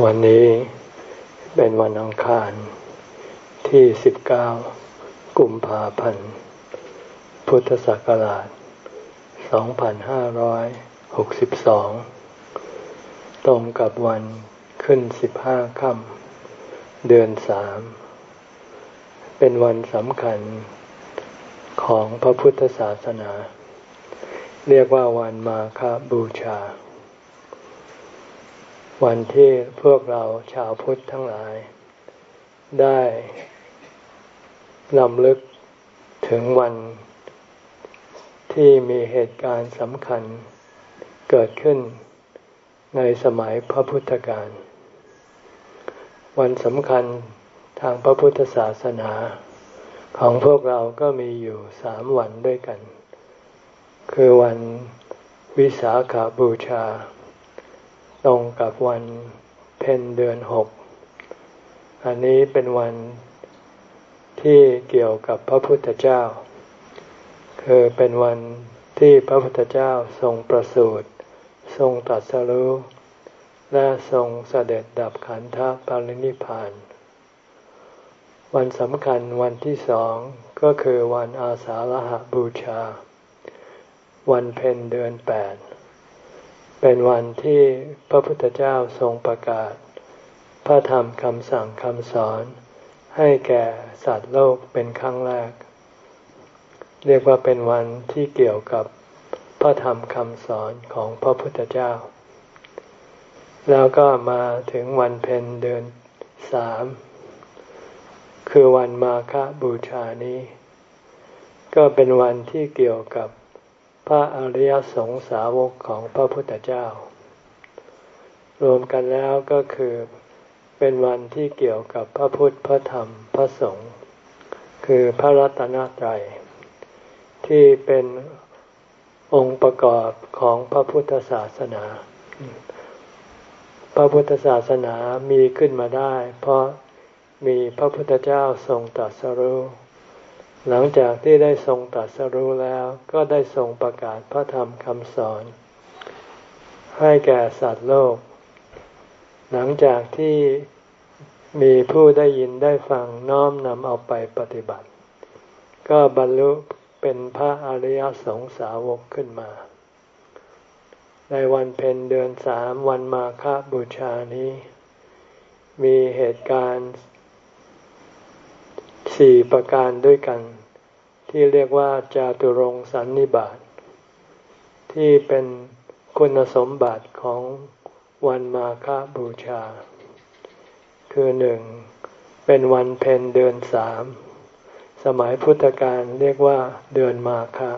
วันนี้เป็นวันอังคารที่ 19 กุมภาพันธ์ พุทธศักราช 2562 ตรงกับวันขึ้น 15 ค่ำเดือน 3 เป็นวันสำคัญของพระพุทธศาสนา เรียกว่าวันมาคบูชา วันที่พวกเราชาวพุทธทั้งหลาย ได้ลำลึกถึงวันที่มีเหตุการณ์สำคัญเกิดขึ้นในสมัยพระพุทธการ วันสำคัญทางพระพุทธศาสนาของพวกเราก็มีอยู่สามวันด้วยกัน คือวันวิสาขาบูชา ตรงกับวันเพ็ญเดือนหก อันนี้เป็นวันที่เกี่ยวกับพระพุทธเจ้า คือเป็นวันที่พระพุทธเจ้าทรงประสูติทรงตัดสรุและทรงเสด็จดับขันธปรินิพาน วันสำคัญวันที่สองก็คือวันอาสาฬหบูชา วันเพ็ญเดือนแปด เป็นวันที่พระพุทธเจ้าทรงประกาศ พระธรรมคำสั่งคำสอน ให้แก่สัตว์โลกเป็นครั้งแรก เรียกว่าเป็นวันที่เกี่ยวกับพระธรรมคำสอนของพระพุทธเจ้า แล้วก็มาถึงวันเพ็ญเดือนสามคือวันมาฆบูชานี้ ก็เป็นวันที่เกี่ยวกับ พระอริยสงสาวกของพระพุทธเจ้า รวมกันแล้วก็คือเป็นวันที่เกี่ยวกับพระพุทธพระธรรมพระสงฆ์คือพระรัตนตรัย ที่เป็นองค์ประกอบของพระพุทธศาสนา พระพุทธศาสนามีขึ้นมาได้ เพราะมีพระพุทธเจ้าทรงตรัสรู้ หลังจากที่ได้ทรงตัดสรู้แล้วก็ได้ทรงประกาศพระธรรมคำสอน ให้แก่สัตว์โลก หลังจากที่มีผู้ได้ยินได้ฟังน้อมนำเอาไปปฏิบัติ ก็บรรลุเป็นพระอริยสงสาวกขึ้นมา ในวันเพ็ญเดือนสามวันมาฆบูชานี้ มีเหตุการณ์ สี่ประการด้วยกัน ที่เรียกว่าจาตุรงสันนิบาต ที่เป็นคุณสมบัติของวันมาฆบูชา คือหนึ่งเป็นวันเพ็ญเดือนสามสมัยพุทธกาลเรียกว่าเดือนมาฆะ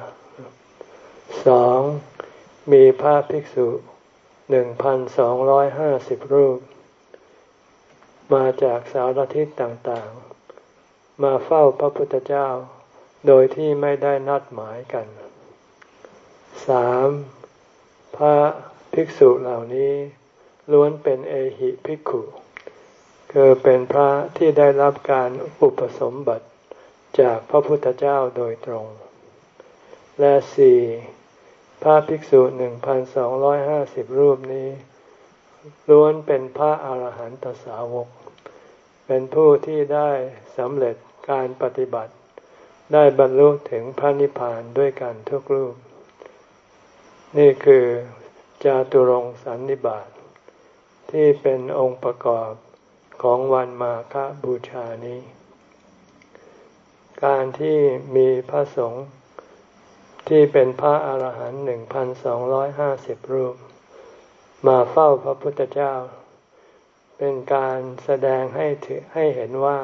สองมีพระภิกษุหนึ่งพันสองร้อยห้าสิบรูป มาจากสารทิศต่าง มาเฝ้าพระพุทธเจ้า โดยที่ไม่ได้นัดหมายกันสามพระภิกษุเหล่านี้ล้วนเป็นเอหิภิกขุ คือเป็นพระที่ได้รับการอุปสมบัติจากพระพุทธเจ้าโดยตรง และสี่พระภิกษุหนึ่งพันสองร้อยห้าสิบรูปนี้ ล้วนเป็นพระอาหารหันตสาวก เป็นผู้ที่ได้สำเร็จ การปฏิบัติ ได้บรรลุถึงพระนิพพานด้วยกันทุกรูป นี่คือจาตุรงสันนิบาตที่เป็นองค์ประกอบของวันมาฆบูชานี้ การที่มีพระสงฆ์ที่เป็นพระอาหารหันต์หนึ่งพันสองร้อยห้าสิบรูป มาเฝ้าพระพุทธเจ้า เป็นการแสดงให้ถือให้เห็นว่า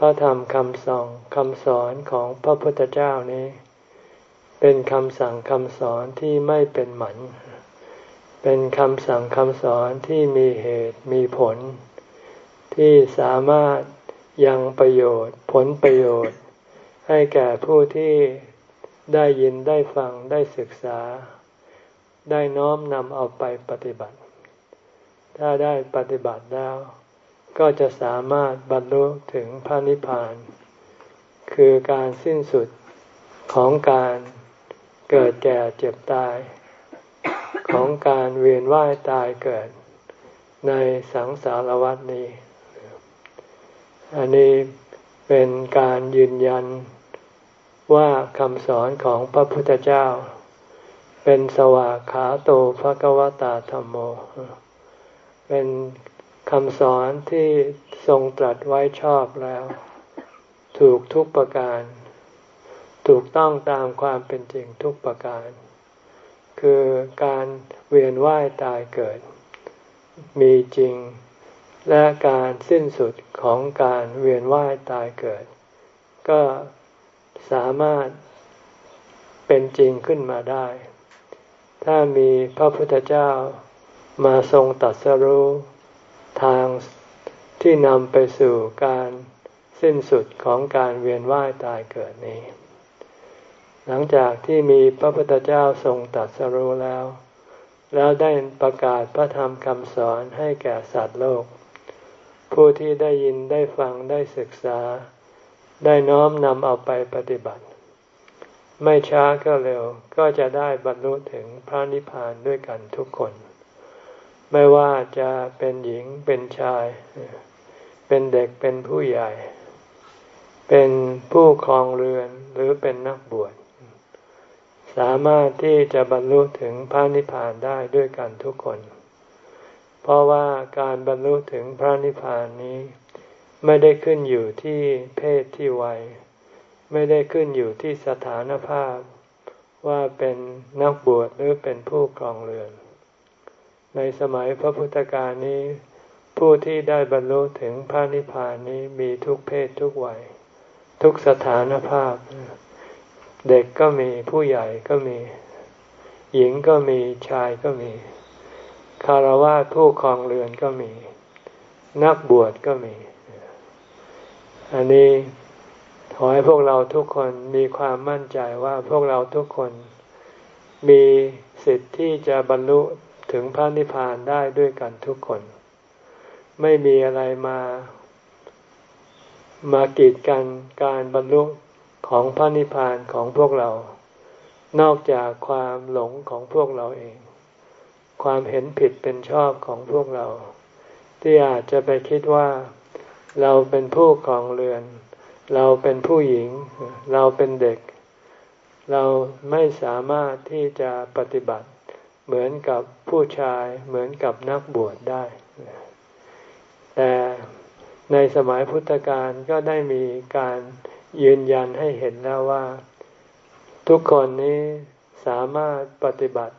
พระธรรมคำสอนคำสอนของพระพุทธเจ้านี้ เป็นคำสั่งคำสอนที่ไม่เป็นหมัน เป็นคำสั่งคำสอนที่มีเหตุมีผล ที่สามารถยังประโยชน์ผลประโยชน์ ให้แก่ผู้ที่ได้ยินได้ฟังได้ศึกษา ได้น้อมนำเอาไปปฏิบัติ ถ้าได้ปฏิบัติแล้ว ก็จะสามารถบรรลุถึงพระนิพพาน คือการสิ้นสุดของการเกิดแก่เจ็บตาย ของการเวียนว่ายตายเกิดในสังสารวัฏนี้ อันนี้เป็นการยืนยันว่าคำสอนของพระพุทธเจ้า เป็นสวากขาโตภะกวตาธรรมโม เป็น คำสอนที่ทรงตรัสไว้ชอบแล้ว ถูกทุกประการ ถูกต้องตามความเป็นจริงทุกประการ คือการเวียนว่ายตายเกิด มีจริงและการสิ้นสุดของการเวียนว่ายตายเกิด ก็สามารถเป็นจริงขึ้นมาได้ ถ้ามีพระพุทธเจ้ามาทรงตัดสรู้ ทางที่นำไปสู่การสิ้นสุดของการเวียนว่ายตายเกิดนี้ หลังจากที่มีพระพุทธเจ้าทรงตัดสรู้แล้ว แล้วได้ประกาศพระธรรมคำสอนให้แก่สัตว์โลก ผู้ที่ได้ยินได้ฟังได้ศึกษา ได้น้อมนำเอาไปปฏิบัติ ไม่ช้าก็เร็วก็จะได้บรรลุถึงพระนิพพานด้วยกันทุกคน ไม่ว่าจะเป็นหญิงเป็นชาย เป็นเด็กเป็นผู้ใหญ่ เป็นผู้ครองเรือนหรือเป็นนักบวช สามารถที่จะบรรลุถึงพระนิพพานได้ด้วยกันทุกคน เพราะว่าการบรรลุถึงพระนิพพานนี้ ไม่ได้ขึ้นอยู่ที่เพศที่วัย ไม่ได้ขึ้นอยู่ที่สถานภาพ ว่าเป็นนักบวชหรือเป็นผู้ครองเรือน ในสมัยพระพุทธกาลนี้ ผู้ที่ได้บรรลุถึงพระนิพพานนี้มีทุกเพศทุกวัย ทุกสถานภาพ เด็กก็มีผู้ใหญ่ก็มี หญิงก็มีชายก็มี คารวะผู้ครองเรือนก็มี นักบวชก็มี อันนี้ขอให้พวกเราทุกคนมีความมั่นใจว่าพวกเราทุกคนมีสิทธิ์ที่จะบรรลุ ถึงพระนิพพานได้ด้วยกันทุกคน ไม่มีอะไรมา มากีดกันการบรรลุของพระนิพพานของพวกเรา นอกจากความหลงของพวกเราเอง ความเห็นผิดเป็นชอบของพวกเรา ที่อาจจะไปคิดว่า เราเป็นผู้ของเรือน เราเป็นผู้หญิง เราเป็นเด็ก เราไม่สามารถที่จะปฏิบัติ เหมือนกับผู้ชายเหมือนกับนักบวชได้ แต่ในสมัยพุทธกาลก็ได้มีการยืนยันให้เห็นแล้วว่า ทุกคนนี้สามารถปฏิบัติ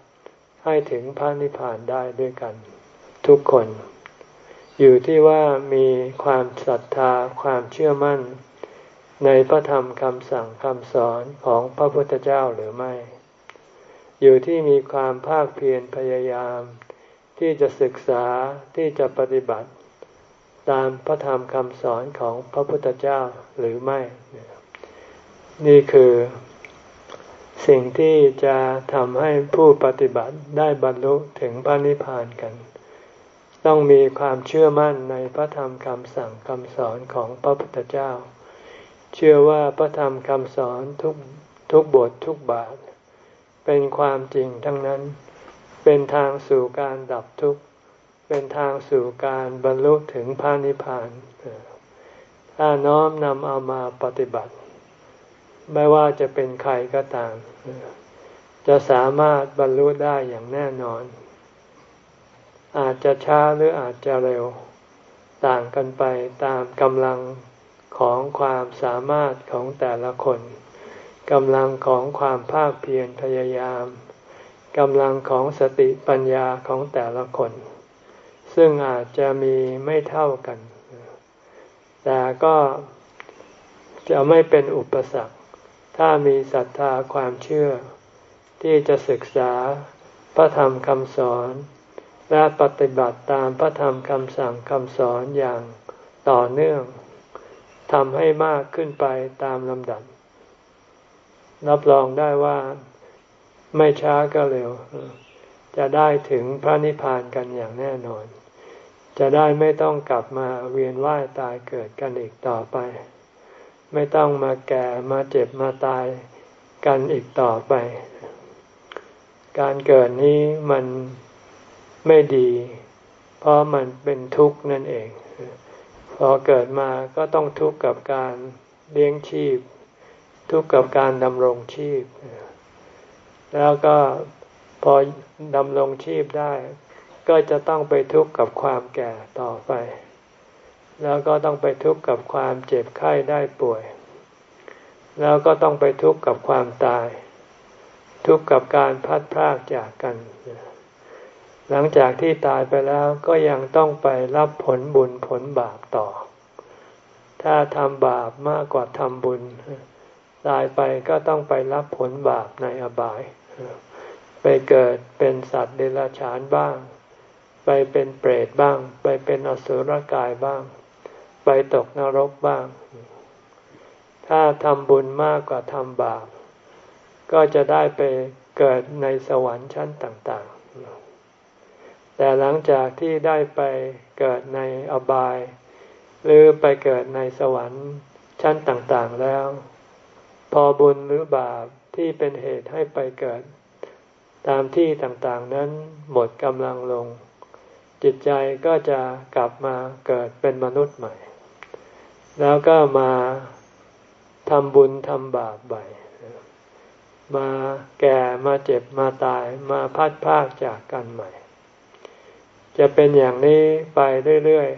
ให้ถึงพระนิพพานได้ด้วยกัน ทุกคน อยู่ที่ว่ามีความศรัทธาความเชื่อมั่น ในพระธรรมคำสั่งคำสอนของพระพุทธเจ้าหรือไม่ อยู่ที่มีความภาคเพียรพยายาม ที่จะศึกษาที่จะปฏิบัติ ตามพระธรรมคำสอนของพระพุทธเจ้าหรือไม่ นี่คือ สิ่งที่จะทำให้ผู้ปฏิบัติได้บรรลุถึงพระนิพพานกัน ต้องมีความเชื่อมั่นในพระธรรมคำสั่งคำสอนของพระพุทธเจ้า เชื่อว่าพระธรรมคำสอนทุกทุกบททุกบาท เป็นความจริงทั้งนั้น เป็นทางสู่การดับทุกข์ เป็นทางสู่การบรรลุถึงพระนิพพานถ้าน้อมนำเอามาปฏิบัติ ไม่ว่าจะเป็นใครก็ตาม จะสามารถบรรลุได้อย่างแน่นอน อาจจะช้าหรืออาจจะเร็ว ต่างกันไปตามกำลังของความสามารถของแต่ละคน กำลังของความภาคเพียรพยายามกำลังของสติปัญญาของแต่ละคน ซึ่งอาจจะมีไม่เท่ากัน แต่ก็จะไม่เป็นอุปสรรค ถ้ามีศรัทธาความเชื่อ ที่จะศึกษาพระธรรมคำสอน และปฏิบัติตามพระธรรมคำสั่งคำสอนอย่างต่อเนื่องทำให้มากขึ้นไปตามลำดับ รับรองได้ว่าไม่ช้าก็เร็ว จะได้ถึงพระนิพพานกันอย่างแน่นอน จะได้ไม่ต้องกลับมาเวียนว่ายตายเกิดกันอีกต่อไป ไม่ต้องมาแก่มาเจ็บมาตายกันอีกต่อไป การเกิดนี้มันไม่ดี เพราะมันเป็นทุกข์นั่นเอง พอเกิดมาก็ต้องทุกข์กับการเลี้ยงชีพ ทุกข์กับการดำรงชีพ แล้วก็พอดำรงชีพได้ ก็จะต้องไปทุกข์กับความแก่ต่อไป แล้วก็ต้องไปทุกข์กับความเจ็บไข้ได้ป่วย แล้วก็ต้องไปทุกข์กับความตาย ทุกข์กับการพัดพรากจากกัน หลังจากที่ตายไปแล้วก็ยังต้องไปรับผลบุญผลบาปต่อ ถ้าทำบาปมากกว่าทำบุญ ตายไปก็ต้องไปรับผลบาปในอบาย ไปเกิดเป็นสัตว์เดรัจฉานบ้าง ไปเป็นเปรตบ้าง ไปเป็นอสุรกายบ้าง ไปตกนรกบ้าง ถ้าทำบุญมากกว่าทำบาป ก็จะได้ไปเกิดในสวรรค์ชั้นต่าง ๆ แต่หลังจากที่ได้ไปเกิดในอบาย หรือไปเกิดในสวรรค์ชั้นต่าง ๆ แล้ว พอบุญหรือบาปที่เป็นเหตุให้ไปเกิด ตามที่ต่างๆนั้นหมดกำลังลง จิตใจก็จะกลับมาเกิดเป็นมนุษย์ใหม่ แล้วก็มาทำบุญทำบาปใหม่มาแก่มาเจ็บมาตายมาพัดพากจากกันใหม่ จะเป็นอย่างนี้ไปเรื่อย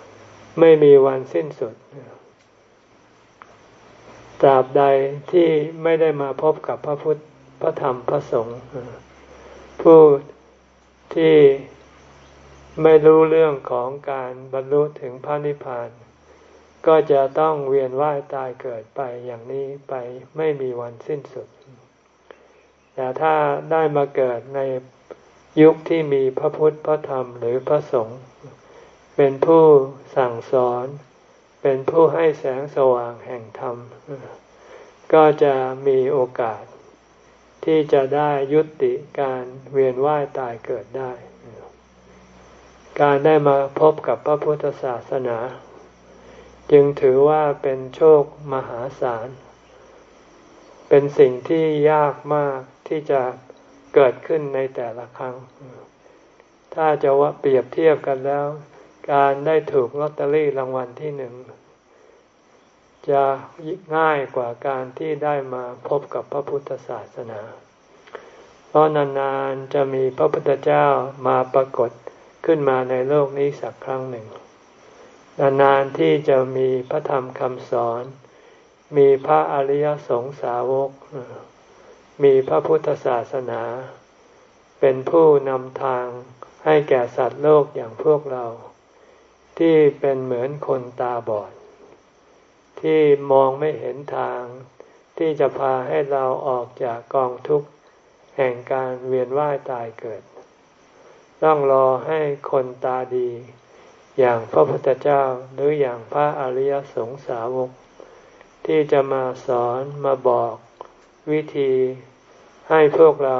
ๆ ไม่มีวันสิ้นสุด ตราบใดที่ไม่ได้มาพบกับพระพุทธพระธรรมพระสงฆ์ผู้ที่ไม่รู้เรื่องของการบรรลุถึงพระนิพพาน ก็จะต้องเวียนว่ายตายเกิดไปอย่างนี้ไปไม่มีวันสิ้นสุด แต่ถ้าได้มาเกิดในยุคที่มีพระพุทธพระธรรมหรือพระสงฆ์เป็นผู้สั่งสอน เป็นผู้ให้แสงสว่างแห่งธรรม ก็จะมีโอกาสที่จะได้ยุติการเวียนว่ายตายเกิดได้ การได้มาพบกับพระพุทธศาสนา จึงถือว่าเป็นโชคมหาศาล เป็นสิ่งที่ยากมากที่จะเกิดขึ้นในแต่ละครั้ง ถ้าจะว่าเปรียบเทียบกันแล้ว การได้ถูกลอตเตอรี่รางวัลที่หนึ่งจะง่ายกว่าการที่ได้มาพบกับพระพุทธศาสนา เพราะนานๆจะมีพระพุทธเจ้ามาปรากฏขึ้นมาในโลกนี้สักครั้งหนึ่ง นานๆที่จะมีพระธรรมคำสอน มีพระอริยสงสาวก มีพระพุทธศาสนา เป็นผู้นำทางให้แก่สัตว์โลกอย่างพวกเรา ที่เป็นเหมือนคนตาบอด ที่มองไม่เห็นทาง ที่จะพาให้เราออกจากกองทุกข์แห่งการเวียนว่ายตายเกิด ต้องรอให้คนตาดี อย่างพระพุทธเจ้าหรืออย่างพระอริยสงสาวก ที่จะมาสอนมาบอกวิธีให้พวกเรา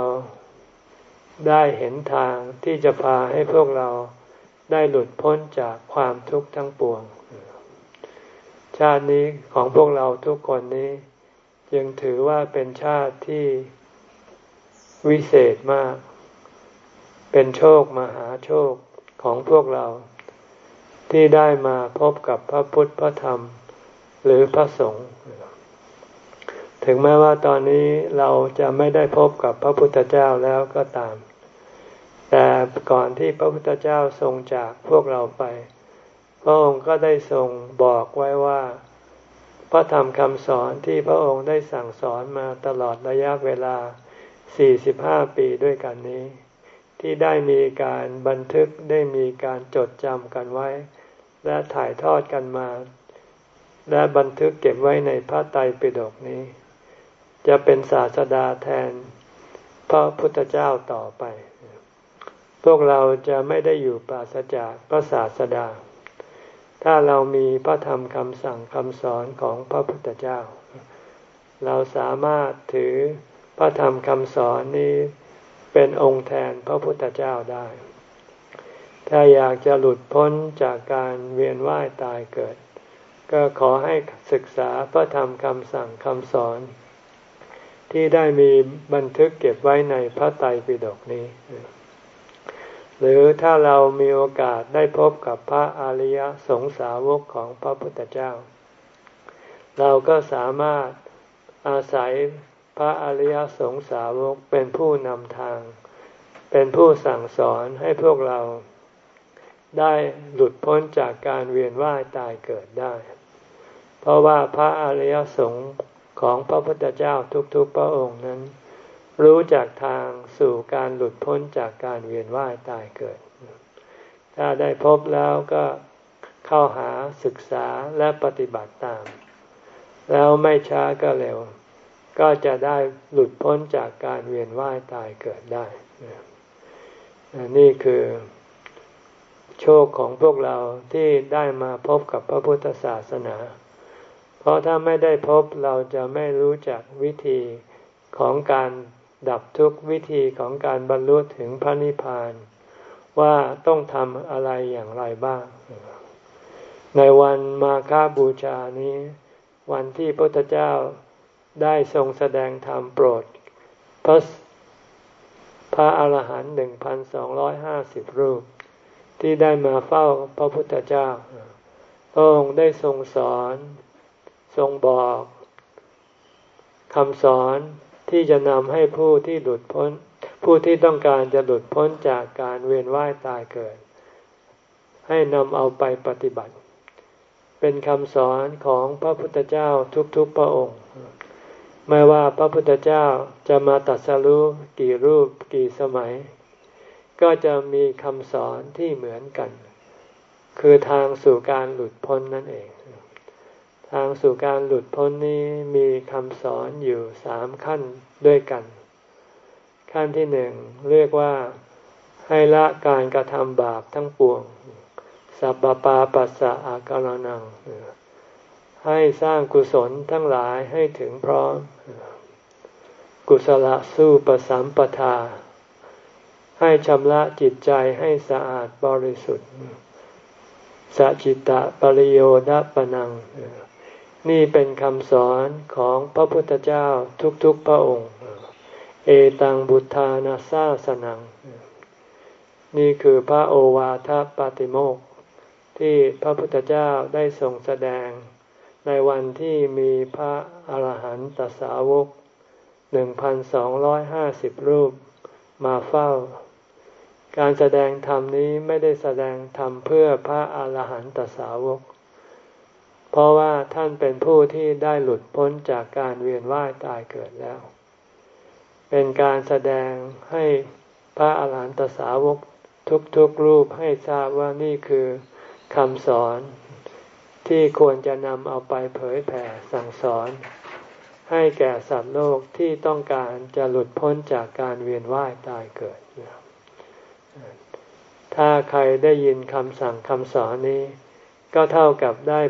ได้เห็นทางที่จะพาให้พวกเรา ได้หลุดพ้นจากความทุกข์ทั้งปวง ชาตินี้ของพวกเราทุกคนนี้ ยังถือว่าเป็นชาติที่วิเศษมาก เป็นโชคมหาโชคของพวกเรา ที่ได้มาพบกับพระพุทธพระธรรม หรือพระสงฆ์ถึงแม้ว่าตอนนี้เราจะไม่ได้พบกับพระพุทธเจ้าแล้วก็ตาม แต่ก่อนที่พระพุทธเจ้าทรงจากพวกเราไป พระองค์ก็ได้ทรงบอกไว้ว่า พระธรรมคำสอนที่พระองค์ได้สั่งสอนมาตลอดระยะเวลา 45 ปีด้วยกันนี้ ที่ได้มีการบันทึกได้มีการจดจำกันไว้ และถ่ายทอดกันมา และบันทึกเก็บไว้ในพระไตรปิฎกนี้ จะเป็นศาสดาแทน พระพุทธเจ้าต่อไป วกเราจะไม่ได้อยู่ปราศจากพระศาสดา ถ้าเรามีพระธรรมคำสั่งคำสอนของพระพุทธเจ้า เราสามารถถือพระธรรมคำสอนนี้เป็นองค์แทนพระพุทธเจ้าได้ ถ้าอยากจะหลุดพ้นจากการเวียนว่ายตายเกิด ก็ขอให้ศึกษาพระธรรมคำสั่งคำสอน ที่ได้มีบันทึกเก็บไว้ในพระไตรปิฎกนี้ หรือถ้าเรามีโอกาสได้พบกับพระอริยสงสาวกของพระพุทธเจ้า เราก็สามารถอาศัยพระอริยสงสาวกเป็นผู้นำทาง เป็นผู้สั่งสอนให้พวกเราได้หลุดพ้นจากการเวียนว่ายตายเกิดได้ เพราะว่าพระอริยสงฆ์ของพระพุทธเจ้าทุกๆพระองค์นั้น รู้จากทางสู่การหลุดพ้นจากการเวียนว่ายตายเกิด ถ้าได้พบแล้วก็เข้าหาศึกษาและปฏิบัติตาม แล้วไม่ช้าก็เร็ว ก็จะได้หลุดพ้นจากการเวียนว่ายตายเกิดได้ นี่คือโชคของพวกเราที่ได้มาพบกับพระพุทธศาสนา เพราะถ้าไม่ได้พบเราจะไม่รู้จักวิธีของการ ดับทุกวิธีของการบรรลุถึงพระนิพพาน ว่าต้องทำอะไรอย่างไรบ้าง ในวันมาฆบูชานี้ วันที่พระพุทธเจ้าได้ทรงแสดงธรรมโปรด พระพระอาหารหันต์หนึ่งพันสองร้อยห้าสิบรูป ที่ได้มาเฝ้าพระพุทธเจ้าพระองค์ได้ทรงสอน ทรงบอกคำสอน ที่จะนำให้ผู้ที่หลุดพ้น ผู้ที่ต้องการจะหลุดพ้นจากการเวียนว่ายตายเกิด ให้นำเอาไปปฏิบัติ เป็นคำสอนของพระพุทธเจ้าทุกๆพระองค์ ไม่ว่าพระพุทธเจ้าจะมาตัดสรู้กี่รูปกี่สมัย ก็จะมีคำสอนที่เหมือนกัน คือทางสู่การหลุดพ้นนั่นเอง ทางสู่การหลุดพ้นนี้มีคำสอนอยู่สามขั้นด้วยกัน ขั้นที่หนึ่งเรียกว่าให้ละการกระทำบาปทั้งปวง สัพปปาปัสสะอาการนัง ให้สร้างกุศลทั้งหลายให้ถึงพร้อม กุศลสู้ประสัมปทา ให้ชำระจิตใจให้สะอาดบริสุทธิ์สัจิตะปริโยดปนัง นี่เป็นคำสอนของพระพุทธเจ้าทุกๆพระองค์ เอตังบุทานาซาสนัง นี่คือพระโอวาทปาติโมกที่พระพุทธเจ้าได้ทรงแสดง ในวันที่มีพระอาหารหันตสาวกหนึ่งพันสองร้อยห้าสิบรูปมาเฝ้า การแสดงธรรมนี้ไม่ได้แสดงธรรมเพื่อพระอาหารหันตสาวก เพราะว่าท่านเป็นผู้ที่ได้หลุดพ้นจากการเวียนว่ายตายเกิดแล้ว เป็นการแสดงให้พระอาหารหันตสาวกทุกๆรูปให้ทราบว่านี่คือคำสอนที่ควรจะนำเอาไปเผยแผ่สั่งสอน ให้แก่สัตว์โลกที่ต้องการจะหลุดพ้นจากการเวียนว่ายตายเกิด ถ้าใครได้ยินคำสั่งคำสอนนี้ ก็เท่ากับได้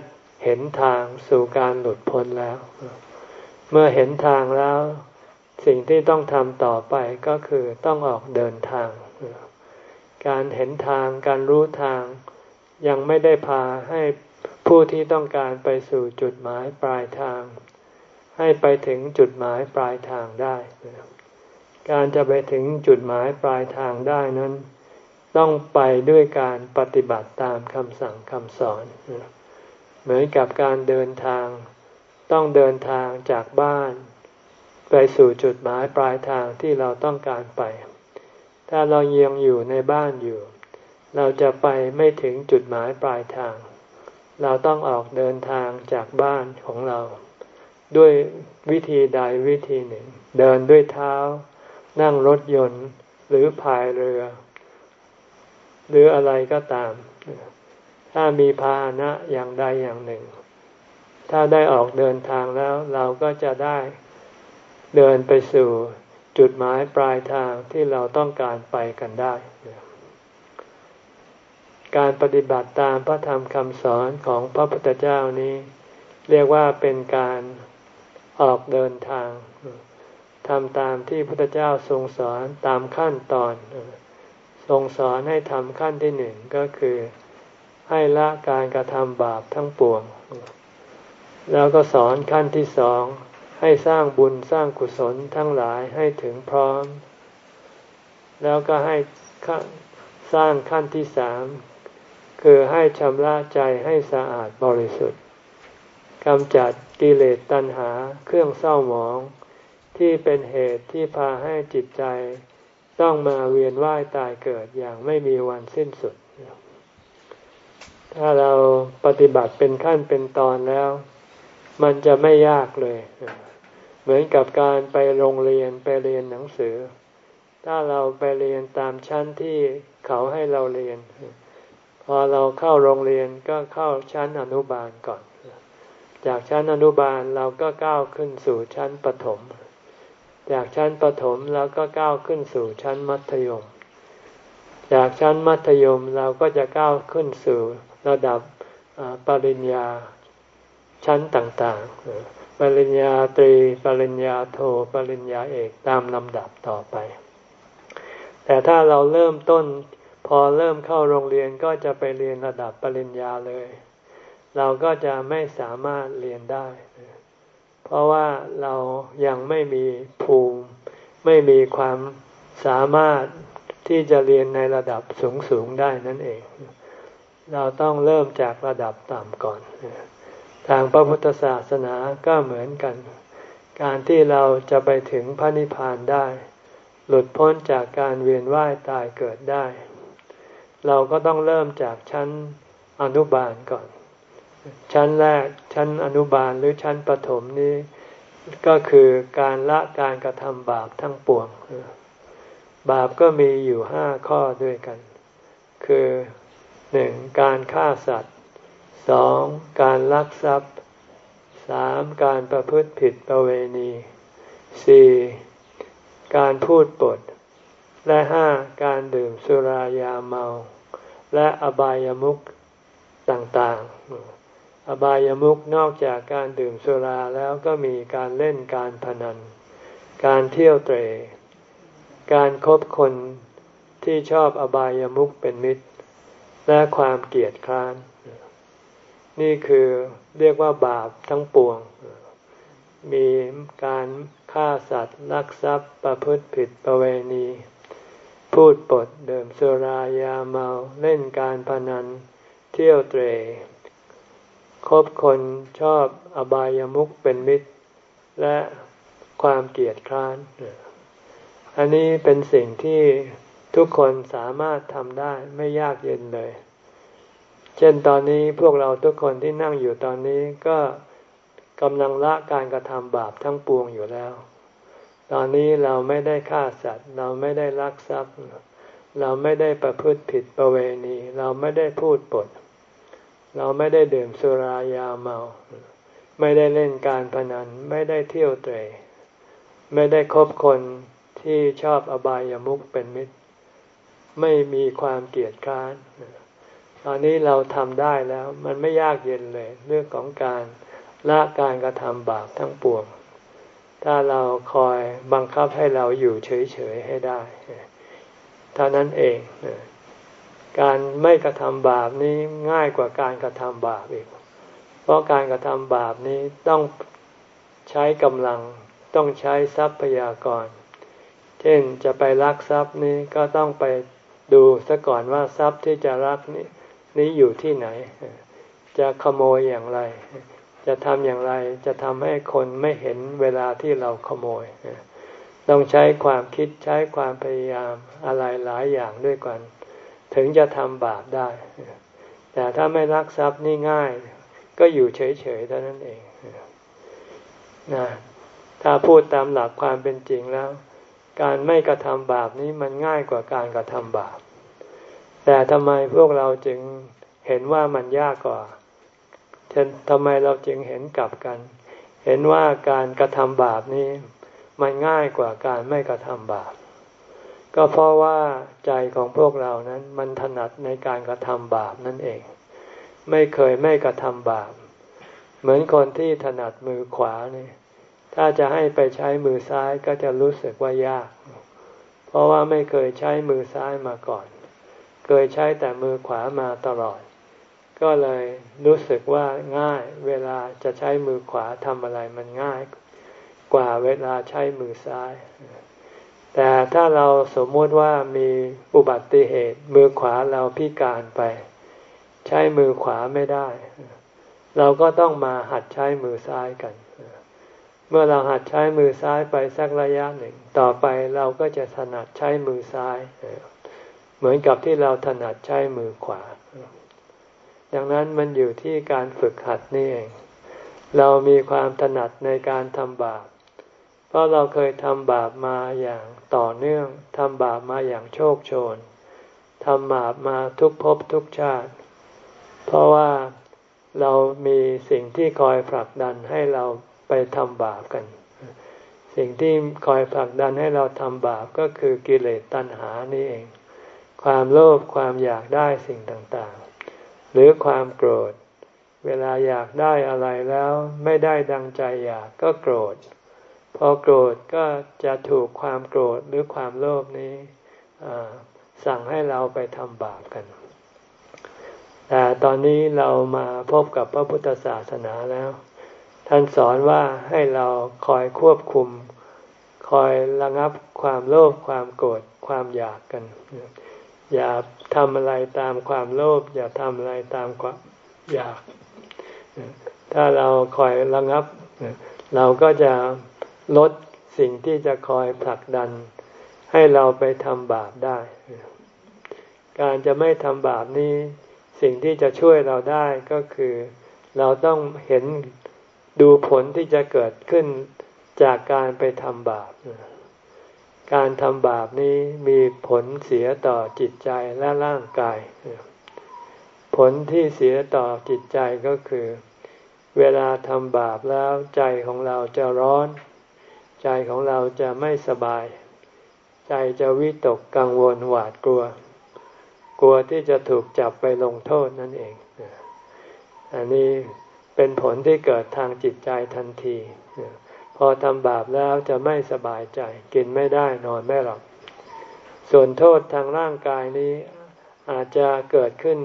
เห็นทางสู่การหลุดพ้นแล้ว เมื่อเห็นทางแล้ว สิ่งที่ต้องทำต่อไปก็คือต้องออกเดินทาง การเห็นทางการรู้ทาง ยังไม่ได้พาให้ผู้ที่ต้องการไปสู่จุดหมายปลายทาง ให้ไปถึงจุดหมายปลายทางได้ การจะไปถึงจุดหมายปลายทางได้นั้น ต้องไปด้วยการปฏิบัติตามคำสั่งคำสอน เหมือนกับการเดินทาง ต้องเดินทางจากบ้าน ไปสู่จุดหมายปลายทางที่เราต้องการไป ถ้าเรายังอยู่ในบ้านอยู่ เราจะไปไม่ถึงจุดหมายปลายทาง เราต้องออกเดินทางจากบ้านของเรา ด้วยวิธีใดวิธีหนึ่ง เดินด้วยเท้า นั่งรถยนต์หรือพายเรือ หรืออะไรก็ตาม ถ้ามีพาหนะอย่างใดอย่างหนึ่ง ถ้าได้ออกเดินทางแล้วเราก็จะได้เดินไปสู่จุดหมายปลายทางที่เราต้องการไปกันได้ การปฏิบัติตามพระธรรมคำสอนของพระพุทธเจ้านี้ เรียกว่าเป็นการออกเดินทางทำตามที่พระพุทธเจ้าทรงสอนตามขั้นตอน ทรงสอนให้ทำขั้นที่หนึ่งก็คือ ให้ละการกระทำบาปทั้งปวง แล้วก็สอนขั้นที่สองให้สร้างบุญสร้างกุศลทั้งหลายให้ถึงพร้อม แล้วก็ให้สร้างขั้นที่สามคือให้ชำระใจให้สะอาดบริสุทธิ์กำจัดกิเลสตัณหาเครื่องเศร้าหมอง ที่เป็นเหตุที่พาให้จิตใจ ต้องมาเวียนว่ายตายเกิดอย่างไม่มีวันสิ้นสุด ถ้าเราปฏิบัติเป็นขั้นเป็นตอนแล้ว มันจะไม่ยากเลย เหมือนกับการไปโรงเรียนไปเรียนหนังสือ ถ้าเราไปเรียนตามชั้นที่เขาให้เราเรียน พอเราเข้าโรงเรียนก็เข้าชั้นอนุบาลก่อน จากชั้นอนุบาลเราก็ก้าวขึ้นสู่ชั้นประถม จากชั้นประถมเราก็ก้าวขึ้นสู่ชั้นมัธยม จากชั้นมัธยมเราก็จะก้าวขึ้นสู่ ระดับปริญญาชั้นต่างๆ ปริญญาตรี ปริญญาโท ปริญญาเอกตามลำดับต่อไป แต่ถ้าเราเริ่มต้น พอเริ่มเข้าโรงเรียนก็จะไปเรียนระดับปริญญาเลย เราก็จะไม่สามารถเรียนได้ เพราะว่าเรายังไม่มีภูมิ ไม่มีความสามารถที่จะเรียนในระดับสูงสูงได้นั่นเอง เราต้องเริ่มจากระดับต่ำก่อน ทางพระพุทธศาสนาก็เหมือนกัน การที่เราจะไปถึงพระนิพพานได้ หลุดพ้นจากการเวียนว่ายตายเกิดได้ เราก็ต้องเริ่มจากชั้นอนุบาลก่อน ชั้นแรกชั้นอนุบาลหรือชั้นประถมนี้ ก็คือการละการกระทำบาปทั้งปวง บาปก็มีอยู่ห้าข้อด้วยกัน คือ หนึ่งการฆ่าสัตว์สองการลักทรัพย์สามการประพฤติผิดประเวณีสี่การพูดปด และห้าการดื่มสุรายาเมา และอบายามุขต่างๆ อบายามุกนอกจากการดื่มสุราแล้วก็มีการเล่นการพนัน การเที่ยวเตร การครบคนที่ชอบอบายามุกเป็นมิตร และความเกียดคร้าน นี่คือเรียกว่าบาปทั้งปวง มีการฆ่าสัตว์ลักทรัพย์ประพฤติผิดประเวณี พูดปดเดิมสุรายาเมาเล่นการพนัน เที่ยวเตรคบคนชอบอบายามุขเป็นมิตร และความเกลียดคร้าน อันนี้เป็นสิ่งที่ ทุกคนสามารถทำได้ไม่ยากเย็นเลย เช่นตอนนี้พวกเราทุกคนที่นั่งอยู่ตอนนี้ก็กำลังละการกระทำบาปทั้งปวงอยู่แล้ว ตอนนี้เราไม่ได้ฆ่าสัตว์ เราไม่ได้ลักทรัพย์ เราไม่ได้ประพฤติผิดประเวณี เราไม่ได้พูดปด เราไม่ได้ดื่มสุรายาเมา ไม่ได้เล่นการพนัน ไม่ได้เที่ยวเตะไม่ได้คบคนที่ชอบอบายามุขเป็นมิตร ไม่มีความเกลียดค้านตอนนี้เราทำได้แล้ว มันไม่ยากเย็นเลย เรื่องของการละการกระทำบาปทั้งปวง ถ้าเราคอยบังคับให้เราอยู่เฉยๆให้ได้เท่านั้นเองการไม่กระทำบาปนี้ง่ายกว่าการกระทำบาปอีก เพราะการกระทำบาปนี้ต้องใช้กำลัง ต้องใช้ทรัพยากร เช่นจะไปรักทรัพย์นี้ก็ต้องไป ดูซะก่อนว่าทรัพย์ที่จะรักนี้นี้อยู่ที่ไหน จะขโมยอย่างไร จะทำอย่างไร จะทำให้คนไม่เห็นเวลาที่เราขโมย ต้องใช้ความคิดใช้ความพยายามอะไรหลายอย่างด้วยกัน ถึงจะทำบาปได้ แต่ถ้าไม่รักทรัพย์นี่ง่าย ก็อยู่เฉยๆเท่านั้นเองนะถ้าพูดตามหลักความเป็นจริงแล้ว การไม่กระทำบาปนี้มันง่ายกว่าการกระทำบาป แต่ทำไมพวกเราจึงเห็นว่ามันยากกว่าทำไมเราจึงเห็นกลับกัน เห็นว่าการกระทำบาปนี้มันง่ายกว่าการไม่กระทำบาป ก็เพราะว่าใจของพวกเรานั้นมันถนัดในการกระทำบาปนั่นเอง ไม่เคยไม่กระทำบาป เหมือนคนที่ถนัดมือขวาเนี่ย ถ้าจะให้ไปใช้มือซ้ายก็จะรู้สึกว่ายาก เพราะว่าไม่เคยใช้มือซ้ายมาก่อน เคยใช้แต่มือขวามาตลอด ก็เลยรู้สึกว่าง่ายเวลาจะใช้มือขวาทำอะไรมันง่าย กว่าเวลาใช้มือซ้าย แต่ถ้าเราสมมติว่ามีอุบัติเหตุมือขวาเราพิการไป ใช้มือขวาไม่ได้ เราก็ต้องมาหัดใช้มือซ้ายกัน เมื่อเราหัดใช้มือซ้ายไปสักระยะหนึ่ง ต่อไปเราก็จะถนัดใช้มือซ้าย เหมือนกับที่เราถนัดใช้มือขวา ดังนั้นมันอยู่ที่การฝึกหัดนี่เอง เรามีความถนัดในการทำบาป เพราะเราเคยทำบาปมาอย่างต่อเนื่องทำบาปมาอย่างโชคโชนทำบาปมาทุกภพทุกชาติ เพราะว่าเรามีสิ่งที่คอยผลักดันให้เรา ไปทำบาปกัน สิ่งที่คอยผลักดันให้เราทำบาปก็คือกิเลสตัณหานี่เอง ความโลภความอยากได้สิ่งต่างๆ หรือความโกรธ เวลาอยากได้อะไรแล้วไม่ได้ดังใจอยากก็โกรธ พอโกรธก็จะถูกความโกรธหรือความโลภนี้สั่งให้เราไปทำบาปกัน แต่ตอนนี้เรามาพบกับพระพุทธศาสนาแล้ว ท่านสอนว่าให้เราคอยควบคุม คอยระงับความโลภความโกรธความอยากกัน อย่าทำอะไรตามความโลภอย่าทำอะไรตามความอยาก ถ้าเราคอยระงับ เราก็จะลดสิ่งที่จะคอยผลักดัน ให้เราไปทำบาปได้ การจะไม่ทำบาปนี้ สิ่งที่จะช่วยเราได้ก็คือ เราต้องเห็น ดูผลที่จะเกิดขึ้นจากการไปทำบาป การทำบาปนี้มีผลเสียต่อจิตใจและร่างกาย ผลที่เสียต่อจิตใจก็คือ เวลาทำบาปแล้วใจของเราจะร้อน ใจของเราจะไม่สบาย ใจจะวิตกกังวลหวาดกลัว กลัวที่จะถูกจับไปลงโทษนั่นเอง อันนี้ เป็นผลที่เกิดทางจิตใจทันที พอทำบาปแล้วจะไม่สบายใจ กินไม่ได้นอนไม่หลับ ส่วนโทษทางร่างกายนี้อาจจะเกิดขึ้น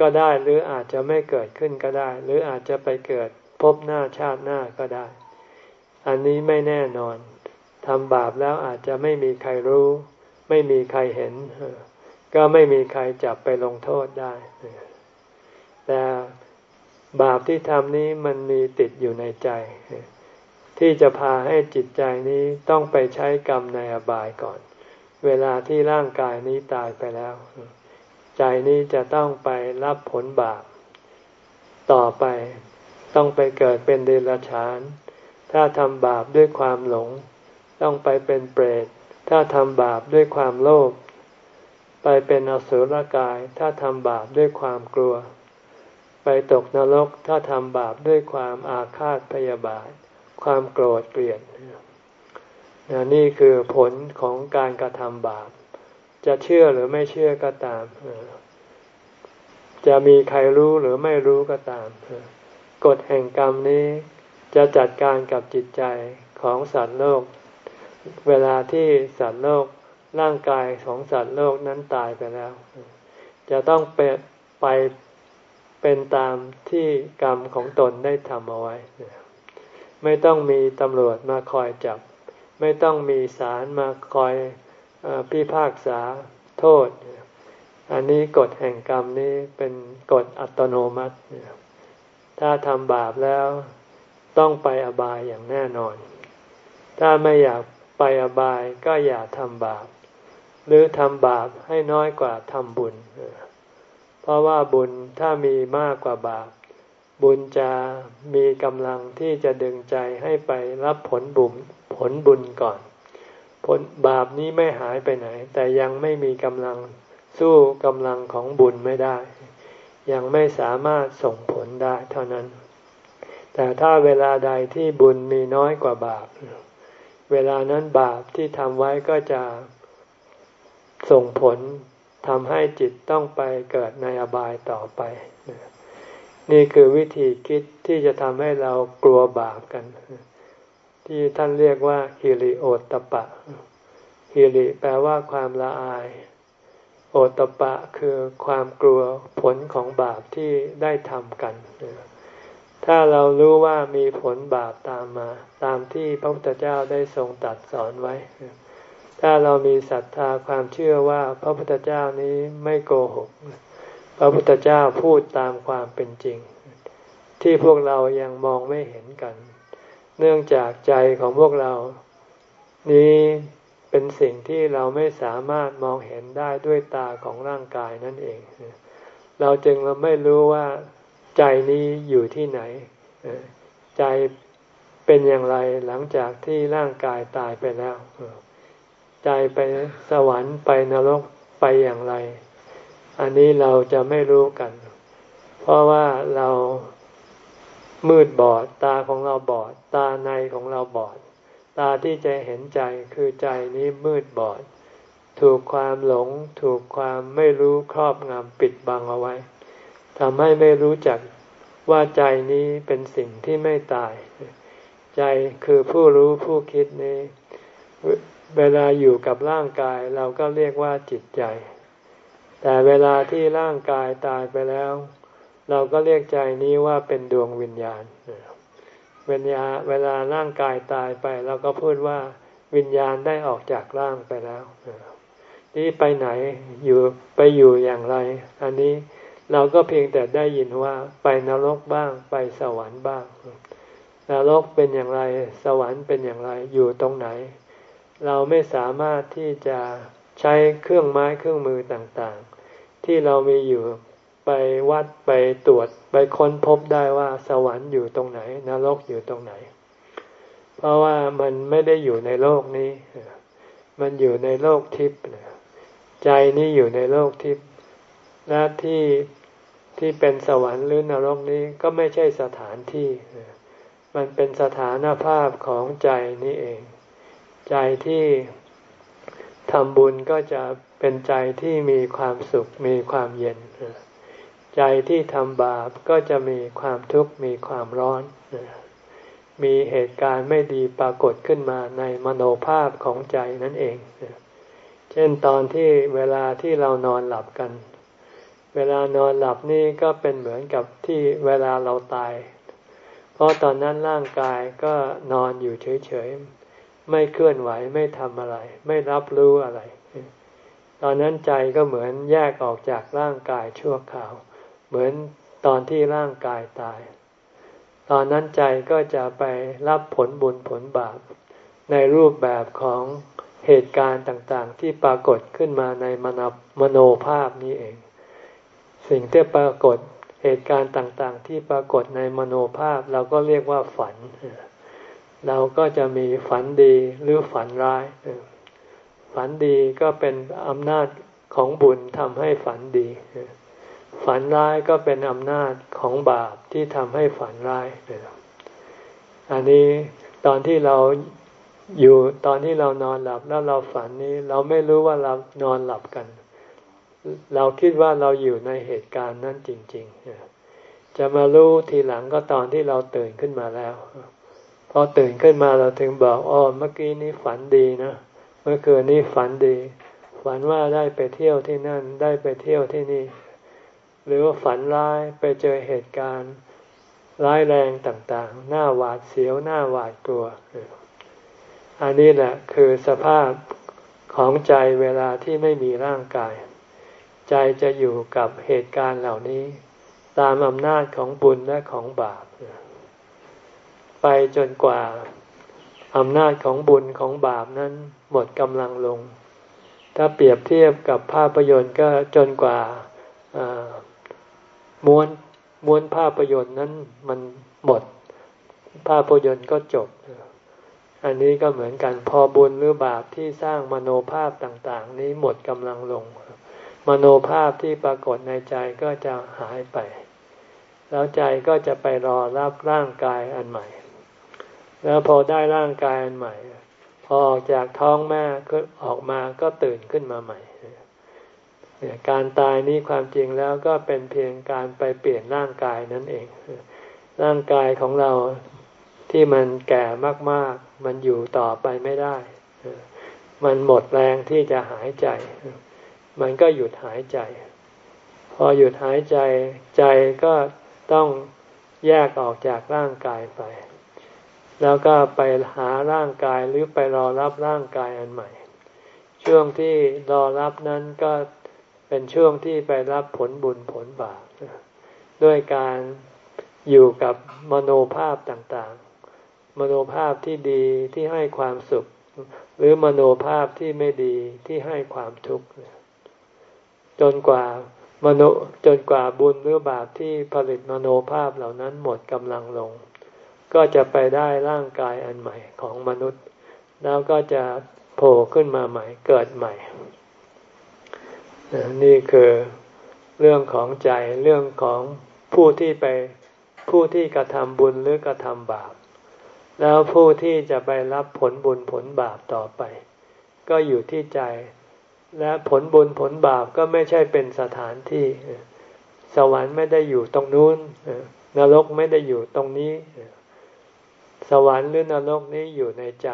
ก็ได้หรืออาจจะไม่เกิดขึ้นก็ได้ หรืออาจจะไปเกิดพบหน้าชาติหน้าก็ได้ อันนี้ไม่แน่นอนทำบาปแล้วอาจจะไม่มีใครรู้ ไม่มีใครเห็น ก็ไม่มีใครจับไปลงโทษได้ แต่ บาปที่ทำนี้มันมีติดอยู่ในใจ ที่จะพาให้จิตใจนี้ต้องไปใช้กรรมในอบายก่อน เวลาที่ร่างกายนี้ตายไปแล้ว ใจนี้จะต้องไปรับผลบาป ต่อไปต้องไปเกิดเป็นเดรัจฉาน ถ้าทำบาปด้วยความหลง ต้องไปเป็นเปรต ถ้าทำบาปด้วยความโลภไปเป็นอสุรกาย ถ้าทำบาปด้วยความกลัว ไปตกนรกถ้าทำบาปด้วยความอาฆาตพยาบาท ความโกรธเกลียดนี่คือผลของการกระทำบาป จะเชื่อหรือไม่เชื่อก็ตาม จะมีใครรู้หรือไม่รู้ก็ตาม กฎแห่งกรรมนี้จะจัดการกับจิตใจของสัตว์โลก เวลาที่สัตว์โลกร่างกายของสัตว์โลกนั้นตายไปแล้ว จะต้องไปไป เป็นตามที่กรรมของตนได้ทำเอาไว้ ไม่ต้องมีตำรวจมาคอยจับ ไม่ต้องมีศาลมาคอยพิพากษาโทษ อันนี้กฎแห่งกรรมนี้เป็นกฎอัตโนมัติ ถ้าทำบาปแล้วต้องไปอบายอย่างแน่นอน ถ้าไม่อยากไปอบายก็อย่าทำบาป หรือทำบาปให้น้อยกว่าทำบุญเพราะว่าบุญถ้ามีมากกว่าบาป บุญจะมีกำลังที่จะดึงใจให้ไปรับผลบุญผลบุญก่อน ผลบาปนี้ไม่หายไปไหน แต่ยังไม่มีกำลังสู้กำลังของบุญไม่ได้ ยังไม่สามารถส่งผลได้เท่านั้น แต่ถ้าเวลาใดที่บุญมีน้อยกว่าบาป เวลานั้นบาปที่ทำไว้ก็จะส่งผล ทำให้จิตต้องไปเกิดในอบายต่อไป นี่คือวิธีคิดที่จะทำให้เรากลัวบาปกัน ที่ท่านเรียกว่าฮิริโอตปะฮิริแปลว่าความละอาย โอตปะคือความกลัวผลของบาปที่ได้ทำกัน ถ้าเรารู้ว่ามีผลบาปตามมา ตามที่พระพุทธเจ้าได้ทรงตัดสอนไว้ ถ้าเรามีศรัทธาความเชื่อว่าพระพุทธเจ้านี้ไม่โกหก พระพุทธเจ้าพูดตามความเป็นจริง ที่พวกเรายังมองไม่เห็นกัน เนื่องจากใจของพวกเรา นี้เป็นสิ่งที่เราไม่สามารถมองเห็นได้ด้วยตาของร่างกายนั่นเอง เราจึงเราไม่รู้ว่าใจนี้อยู่ที่ไหน ใจเป็นอย่างไรหลังจากที่ร่างกายตายไปแล้ว ใจไปสวรรค์ไปนรกไปอย่างไร อันนี้เราจะไม่รู้กัน เพราะว่าเรามืดบอด ตาของเราบอด ตาในของเราบอด ตาที่จะเห็นใจคือใจนี้มืดบอด ถูกความหลง ถูกความไม่รู้ครอบงำปิดบังเอาไว้ทำให้ไม่รู้จักว่าใจนี้เป็นสิ่งที่ไม่ตาย ใจคือผู้รู้ผู้คิดนี้ เวลาอยู่กับร่างกายเราก็เรียกว่าจิตใจ แต่เวลาที่ร่างกายตายไปแล้ว เราก็เรียกใจนี้ว่าเป็นดวงวิญญาณเวลาเวลาร่างกายตายไปเราก็พูดว่าวิญญาณได้ออกจากร่างไปแล้วนี่ไปไหนอยู่ไปอยู่อย่างไร อันนี้เราก็เพียงแต่ได้ยินว่าไปนรกบ้าง ไปสวรรค์บ้างนรกเป็นอย่างไร สวรรค์เป็นอย่างไรอยู่ตรงไหน เราไม่สามารถที่จะใช้เครื่องไม้เครื่องมือต่างๆ ที่เรามีอยู่ไปวัดไปตรวจไปค้นพบได้ว่าสวรรค์อยู่ตรงไหน นรกอยู่ตรงไหน เพราะว่ามันไม่ได้อยู่ในโลกนี้ มันอยู่ในโลกทิพย์ใจนี่อยู่ในโลกทิพย์และที่ที่เป็นสวรรค์หรือนรกนี้ก็ไม่ใช่สถานที่ มันเป็นสถานภาพของใจนี่เอง ใจที่ทำบุญก็จะเป็นใจที่มีความสุขมีความเย็น ใจที่ทำบาปก็จะมีความทุกข์มีความร้อน มีเหตุการณ์ไม่ดีปรากฏขึ้นมาในมโนภาพของใจนั่นเอง เช่นตอนที่เวลาที่เรานอนหลับกัน เวลานอนหลับนี่ก็เป็นเหมือนกับที่เวลาเราตาย เพราะตอนนั้นร่างกายก็นอนอยู่เฉยๆ ไม่เคลื่อนไหวไม่ทำอะไร ไม่รับรู้อะไร ตอนนั้นใจก็เหมือนแยกออกจากร่างกายชั่วคราว เหมือนตอนที่ร่างกายตาย ตอนนั้นใจก็จะไปรับผลบุญผลบาป ในรูปแบบของเหตุการณ์ต่างๆ ที่ปรากฏขึ้นมาในมโนภาพนี้เอง สิ่งที่ปรากฏเหตุการณ์ต่างๆ ที่ปรากฏในมโนภาพเราก็เรียกว่าฝันเเราก็จะมีฝันดีหรือฝันร้าย ฝันดีก็เป็นอำนาจของบุญทำให้ฝันดี ฝันร้ายก็เป็นอำนาจของบาปที่ทำให้ฝันร้าย อันนี้ตอนที่เราอยู่ตอนที่เรานอนหลับแล้วเราฝันนี้เราไม่รู้ว่าเรานอนหลับกัน เราคิดว่าเราอยู่ในเหตุการณ์นั้นจริง ๆ จะมารู้ทีหลังก็ตอนที่เราตื่นขึ้นมาแล้ว พอตื่นขึ้นมาเราถึงบอกอ๋อเมื่อกี้นี้ฝันดีนะ เมื่อคืนนี้ฝันดี ฝันว่าได้ไปเที่ยวที่นั่น ได้ไปเที่ยวที่นี่ หรือว่าฝันร้ายไปเจอเหตุการณ์ ร้ายแรงต่างๆ หน้าหวาดเสียวหน้าหวาดกลัว อันนี้แหละคือสภาพของใจเวลาที่ไม่มีร่างกาย ใจจะอยู่กับเหตุการณ์เหล่านี้ ตามอำนาจของบุญและของบาป ไปจนกว่าอำนาจของบุญของบาปนั้นหมดกำลังลง ถ้าเปรียบเทียบกับภาพยนตร์ก็จนกว่าม้วนม้วนภาพยนตร์นั้นมันหมด ภาพยนตร์ก็จบ อันนี้ก็เหมือนกันพอบุญหรือบาปที่สร้างมโนภาพต่างๆ นี้หมดกำลังลง มโนภาพที่ปรากฏในใจก็จะหายไป แล้วใจก็จะไปรอรับร่างกายอันใหม่ แล้วพอได้ร่างกายอันใหม่ พอออกจากท้องแม่ก็ออกมาก็ตื่นขึ้นมาใหม่การตายนี้ความจริงแล้วก็เป็นเพียงการไปเปลี่ยนร่างกายนั่นเอง ร่างกายของเราที่มันแก่มากๆ มันอยู่ต่อไปไม่ได้ มันหมดแรงที่จะหายใจ มันก็หยุดหายใจ พอหยุดหายใจใจก็ต้องแยกออกจากร่างกายไป แล้วก็ไปหาร่างกายหรือไปรอรับร่างกายอันใหม่ ช่วงที่รอรับนั้นก็เป็นช่วงที่ไปรับผลบุญผลบาปด้วยการอยู่กับมโนภาพต่างๆ มโนภาพที่ดีที่ให้ความสุข หรือมโนภาพที่ไม่ดีที่ให้ความทุกข์จนกว่ามโนจนกว่าบุญหรือบาปที่ผลิตมโนภาพเหล่านั้นหมดกำลังลง ก็จะไปได้ร่างกายอันใหม่ของมนุษย์ แล้วก็จะโผล่ขึ้นมาใหม่เกิดใหม่ นี่คือเรื่องของใจเรื่องของผู้ที่ไปผู้ที่กระทำบุญหรือกระทำบาป แล้วผู้ที่จะไปรับผลบุญผลบาปต่อไป ก็อยู่ที่ใจ และผลบุญผลบาปก็ไม่ใช่เป็นสถานที่ สวรรค์ไม่ได้อยู่ตรงนู้นนรกไม่ได้อยู่ตรงนี้ สวรรค์หรือนรกนี้อยู่ในใจ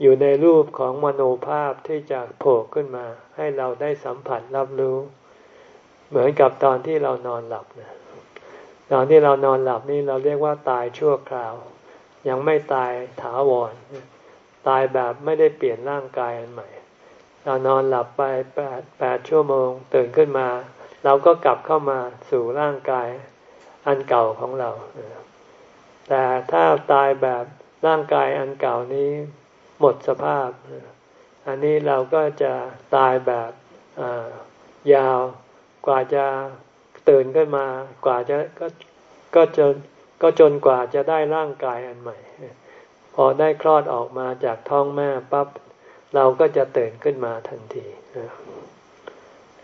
อยู่ในรูปของมโนภาพที่จะโผล่ขึ้นมา ให้เราได้สัมผัสรับรู้ เหมือนกับตอนที่เรานอนหลับนะตอนที่เรานอนหลับนี่เราเรียกว่าตายชั่วคราว ยังไม่ตายถาวร ตายแบบไม่ได้เปลี่ยนร่างกายอันใหม่ เรานอนหลับไปแปดแปดชั่วโมง ตื่นขึ้นมา เราก็กลับเข้ามาสู่ร่างกายอันเก่าของเรา แต่ถ้าตายแบบร่างกายอันเก่านี้หมดสภาพ อันนี้เราก็จะตายแบบยาวกว่าจะตื่นขึ้นมากว่าจะก็ก็จนก็จนกว่าจะได้ร่างกายอันใหม่ พอได้คลอดออกมาจากท้องแม่ปั๊บเราก็จะตื่นขึ้นมาทันที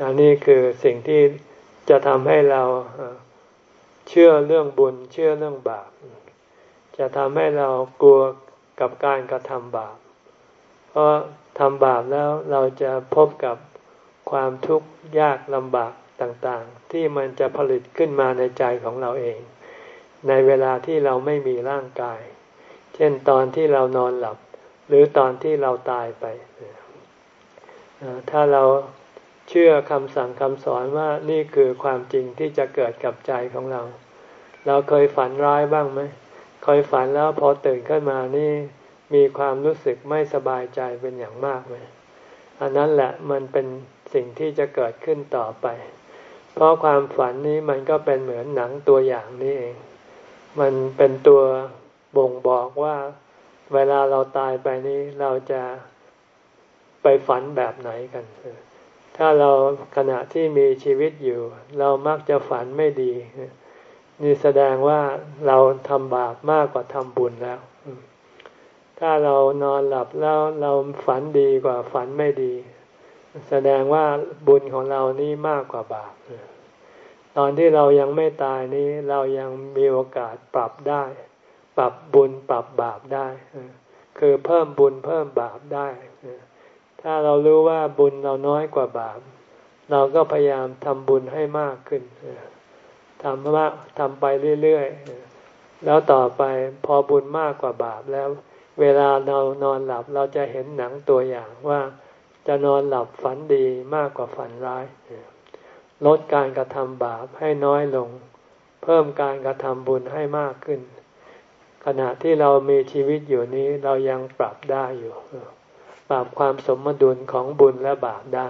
อันนี้คือสิ่งที่จะทำให้เราเชื่อเรื่องบุญเชื่อเรื่องบาป จะทำให้เรากลัวกับการกระทำบาป เพราะทำบาปแล้วเราจะพบกับความทุกข์ยากลำบากต่างๆ ที่มันจะผลิตขึ้นมาในใจของเราเอง ในเวลาที่เราไม่มีร่างกาย เช่นตอนที่เรานอนหลับ หรือตอนที่เราตายไป ถ้าเราเชื่อคำสั่งคำสอนว่านี่คือความจริงที่จะเกิดกับใจของเรา เราเคยฝันร้ายบ้างไหม เคยฝันแล้วพอตื่นขึ้นมานี่มีความรู้สึกไม่สบายใจเป็นอย่างมากไหมอันนั้นแหละมันเป็นสิ่งที่จะเกิดขึ้นต่อไป เพราะความฝันนี้มันก็เป็นเหมือนหนังตัวอย่างนี้เอง มันเป็นตัวบ่งบอกว่า เวลาเราตายไปนี้เราจะไปฝันแบบไหนกัน ถ้าเราขณะที่มีชีวิตอยู่ เรามักจะฝันไม่ดี นี่แสดงว่าเราทำบาปมากกว่าทำบุญแล้ว ถ้าเรานอนหลับแล้วเราฝันดีกว่าฝันไม่ดี แสดงว่าบุญของเรานี้มากกว่าบาปตอนที่เรายังไม่ตายนี้เรายังมีโอกาสปรับได้ ปรับบุญปรับบาปได้ คือเพิ่มบุญเพิ่มบาปได้ ถ้าเรารู้ว่าบุญเราน้อยกว่าบาป เราก็พยายามทำบุญให้มากขึ้น ทำมากทำไปเรื่อยๆ แล้วต่อไปพอบุญมากกว่าบาปแล้ว เวลาเรานอนหลับเราจะเห็นหนังตัวอย่างว่าจะนอนหลับฝันดีมากกว่าฝันร้าย ลดการกระทำบาปให้น้อยลง เพิ่มการกระทำบุญให้มากขึ้น ขณะที่เรามีชีวิตอยู่นี้เรายังปรับได้อยู่ปรับความสมดุลของบุญและบาปได้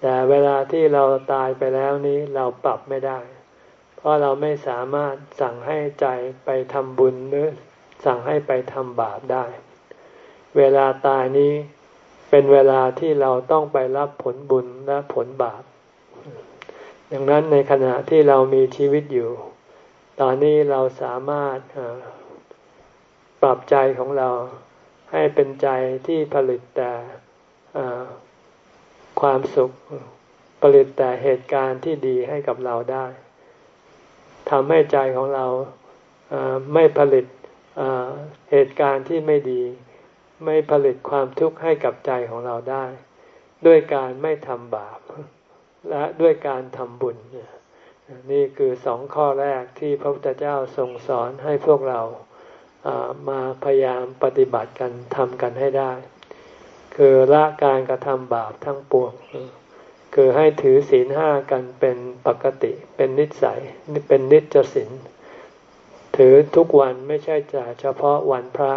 แต่เวลาที่เราตายไปแล้วนี้เราปรับไม่ได้ เพราะเราไม่สามารถสั่งให้ใจไปทำบุญหรือสั่งให้ไปทำบาปได้ เวลาตายนี้เป็นเวลาที่เราต้องไปรับผลบุญและผลบาป ดังนั้นในขณะที่เรามีชีวิตอยู่ ตอนนี้เราสามารถปรับใจของเราให้เป็นใจที่ผลิตแต่ความสุข ผลิตแต่เหตุการณ์ที่ดีให้กับเราได้ ทำให้ใจของเราไม่ผลิตเหตุการณ์ที่ไม่ดี ไม่ผลิตความทุกข์ให้กับใจของเราได้ ด้วยการไม่ทำบาป และด้วยการทำบุญ นี่คือสองข้อแรกที่พระพุทธเจ้าทรงสอนให้พวกเรามาพยายามปฏิบัติกันทำกันให้ได้ คือละการกระทำบาปทั้งปวง คือให้ถือศีลห้ากันเป็นปกติ เป็นนิสัยเป็นนิจศีลถือทุกวันไม่ใช่จะเฉพาะวันพระ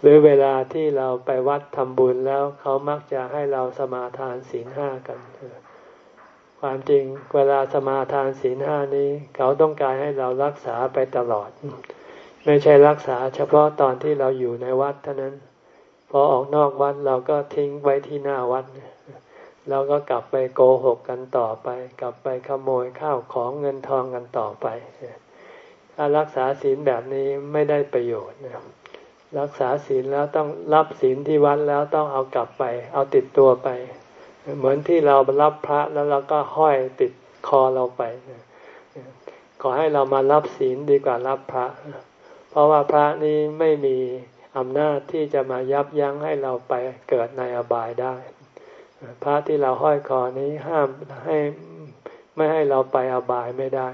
หรือเวลาที่เราไปวัดทำบุญแล้วเขามักจะให้เราสมาทานศีลห้ากัน ความจริงเวลาสมาทานศีลห้านี้ เขาต้องการให้เรารักษาไปตลอด ไม่ใช่รักษาเฉพาะตอนที่เราอยู่ในวัดเท่านั้น พอออกนอกวัดเราก็ทิ้งไว้ที่หน้าวัดเราก็กลับไปโกหกกันต่อไป กลับไปขโมยข้าวของเงินทองกันต่อไปถ้ารักษาศีลแบบนี้ไม่ได้ประโยชน์นะรักษาศีลแล้วต้องรับศีลที่วัดแล้วต้องเอากลับไป เอาติดตัวไป เหมือนที่เรารับพระแล้วเราก็ห้อยติดคอเราไปขอให้เรามารับศีลดีกว่ารับพระ เพราะว่าพระนี้ไม่มีอำนาจที่จะมายับยั้งให้เราไปเกิดในอบายได้ พระที่เราห้อยคอนี้ห้ามให้ไม่ให้เราไปอบายไม่ได้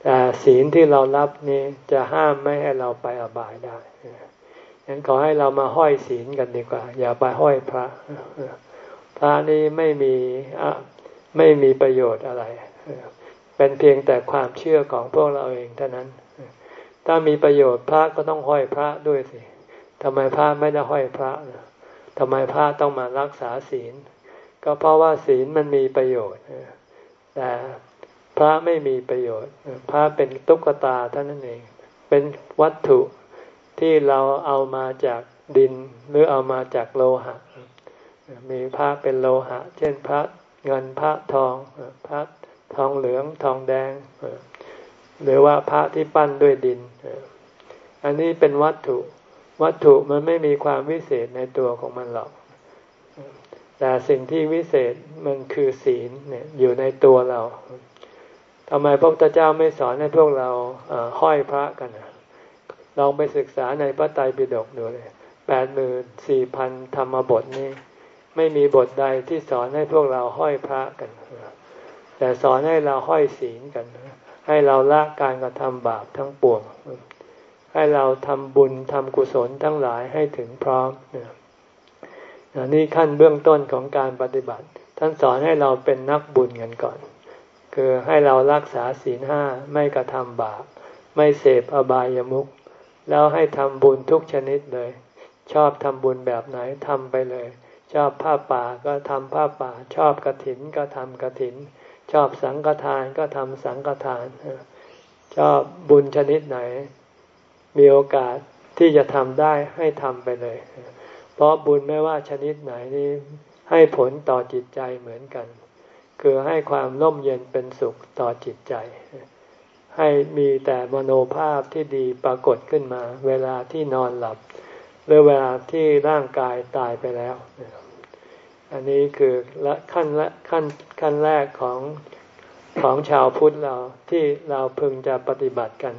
แต่ศีลที่เรารับนี้จะห้ามไม่ให้เราไปอบายได้งั้นขอให้เรามาห้อยศีลกันดีกว่า อย่าไปห้อยพระ พระนี้ไม่มีไม่มีประโยชน์อะไร เป็นเพียงแต่ความเชื่อของพวกเราเองเท่านั้น ถ้ามีประโยชน์พระก็ต้องห้อยพระด้วยสิทำไมพระไม่ได้ห้อยพระ ทำไมพระต้องมารักษาศีล ก็เพราะว่าศีลมันมีประโยชน์แต่พระไม่มีประโยชน์ พระเป็นตุ๊กตาเท่านั้นเอง เป็นวัตถุที่เราเอามาจากดินหรือเอามาจากโลหะ มีพระเป็นโลหะ เช่นพระเงินพระทองพระทองเหลืองทองแดง หรือว่าพระที่ปั้นด้วยดิน อันนี้เป็นวัตถุ วัตถุมันไม่มีความวิเศษในตัวของมันหรอก แต่สิ่งที่วิเศษมันคือศีลเนี่ยอยู่ในตัวเราทำไมพระพุทธเจ้าไม่สอนให้พวกเราห้อยพระกันลองไปศึกษาในพระไตรปิฎกดูเลยแปดหมื่นสี่พันธรรมบทนี้ ไม่มีบทใดที่สอนให้พวกเราห้อยพระกัน แต่สอนให้เราห้อยศีลกัน ให้เราละการกระทำบาปทั้งปวง ให้เราทำบุญทำกุศลทั้งหลายให้ถึงพร้อมนี่ขั้นเบื้องต้นของการปฏิบัติ ท่านสอนให้เราเป็นนักบุญกันก่อน คือให้เรารักษาศีลห้าไม่กระทำบาป ไม่เสพอบายามุขแล้วให้ทำบุญทุกชนิดเลย ชอบทำบุญแบบไหนทำไปเลย ชอบผ้าป่าก็ทำผ้าป่า ชอบกระถินก็ทำกระถิน ชอบสังฆทานก็ทำสังฆทานชอบบุญชนิดไหน มีโอกาสที่จะทำได้ให้ทำไปเลย เพราะบุญไม่ว่าชนิดไหนนี้ให้ผลต่อจิตใจเหมือนกัน คือให้ความร่มเย็นเป็นสุขต่อจิตใจ ให้มีแต่มโนภาพที่ดีปรากฏขึ้นมา เวลาที่นอนหลับ หรือเวลาที่ร่างกายตายไปแล้ว อันนี้คือละขั้นละขั้นขั้นแรกของของชาวพุทธเราที่เราพึงจะปฏิบัติกัน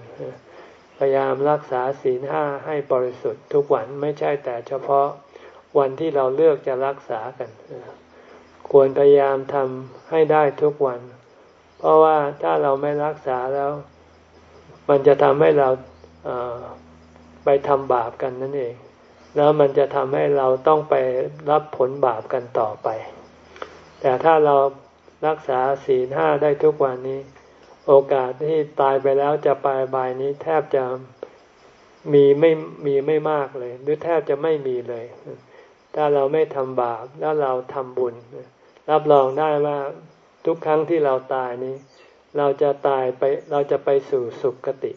พยายามรักษาศีลห้าให้บริสุทธิ์ทุกวันไม่ใช่แต่เฉพาะวันที่เราเลือกจะรักษากัน ควรพยายามทำให้ได้ทุกวัน เพราะว่าถ้าเราไม่รักษาแล้ว มันจะทำให้เราไปทำบาปกันนั่นเอง แล้วมันจะทำให้เราต้องไปรับผลบาปกันต่อไป แต่ถ้าเรารักษาศีลห้าได้ทุกวันนี้ โอกาสที่ตายไปแล้วจะไปบายนี้แทบจะมีไม่มีไม่มากเลย หรือแทบจะไม่มีเลย ถ้าเราไม่ทำบาปแล้วเราทำบุญ รับรองได้ว่าทุกครั้งที่เราตายนี้ เราจะตายไปเราจะไปสู่สุคติ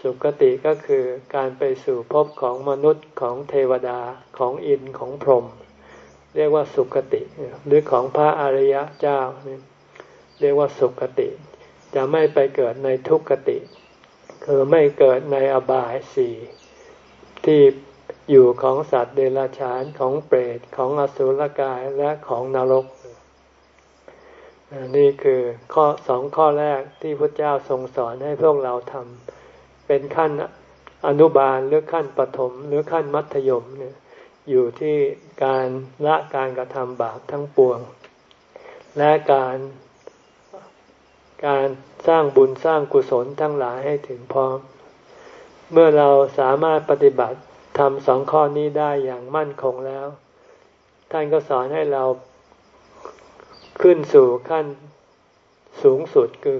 สุคติก็คือการไปสู่ภพของมนุษย์ของเทวดาของอินของพรหมเรียกว่าสุคติ หรือของพระอริยเจ้าเรียกว่าสุคติ จะไม่ไปเกิดในทุกขติ คือไม่เกิดในอบายสี่ที่อยู่ของสัตว์เดรัจฉานของเปรตของอสุรกายและของนรก นี่คือข้อสองข้อแรกที่พระเจ้าทรงสอนให้พวกเราทำเป็นขั้นอนุบาลหรือขั้นปฐมหรือขั้นมัธยมเนี่ยอยู่ที่การละการกระทำบาปทั้งปวง และการ การสร้างบุญสร้างกุศลทั้งหลายให้ถึงพร้อม เมื่อเราสามารถปฏิบัติทำสองข้อนี้ได้อย่างมั่นคงแล้ว ท่านก็สอนให้เราขึ้นสู่ขั้นสูงสุดคือ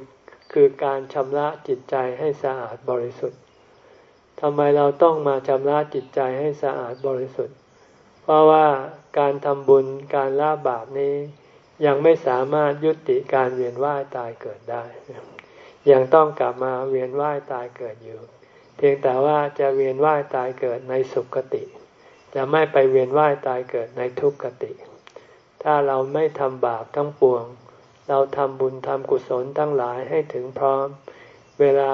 คือการชำระจิตใจให้สะอาดบริสุทธิ์ทำไมเราต้องมาชำระจิตใจให้สะอาดบริสุทธิ์ เพราะว่าการทำบุญการละบาปนี้ ยังไม่สามารถยุติการเวียนว่ายตายเกิดได้ ยังต้องกลับมาเวียนว่ายตายเกิดอยู่ เพียงแต่ว่าจะเวียนว่ายตายเกิดในสุคติ จะไม่ไปเวียนว่ายตายเกิดในทุกขติ ถ้าเราไม่ทำบาปทั้งปวง เราทำบุญทำกุศลทั้งหลายให้ถึงพร้อม เวลา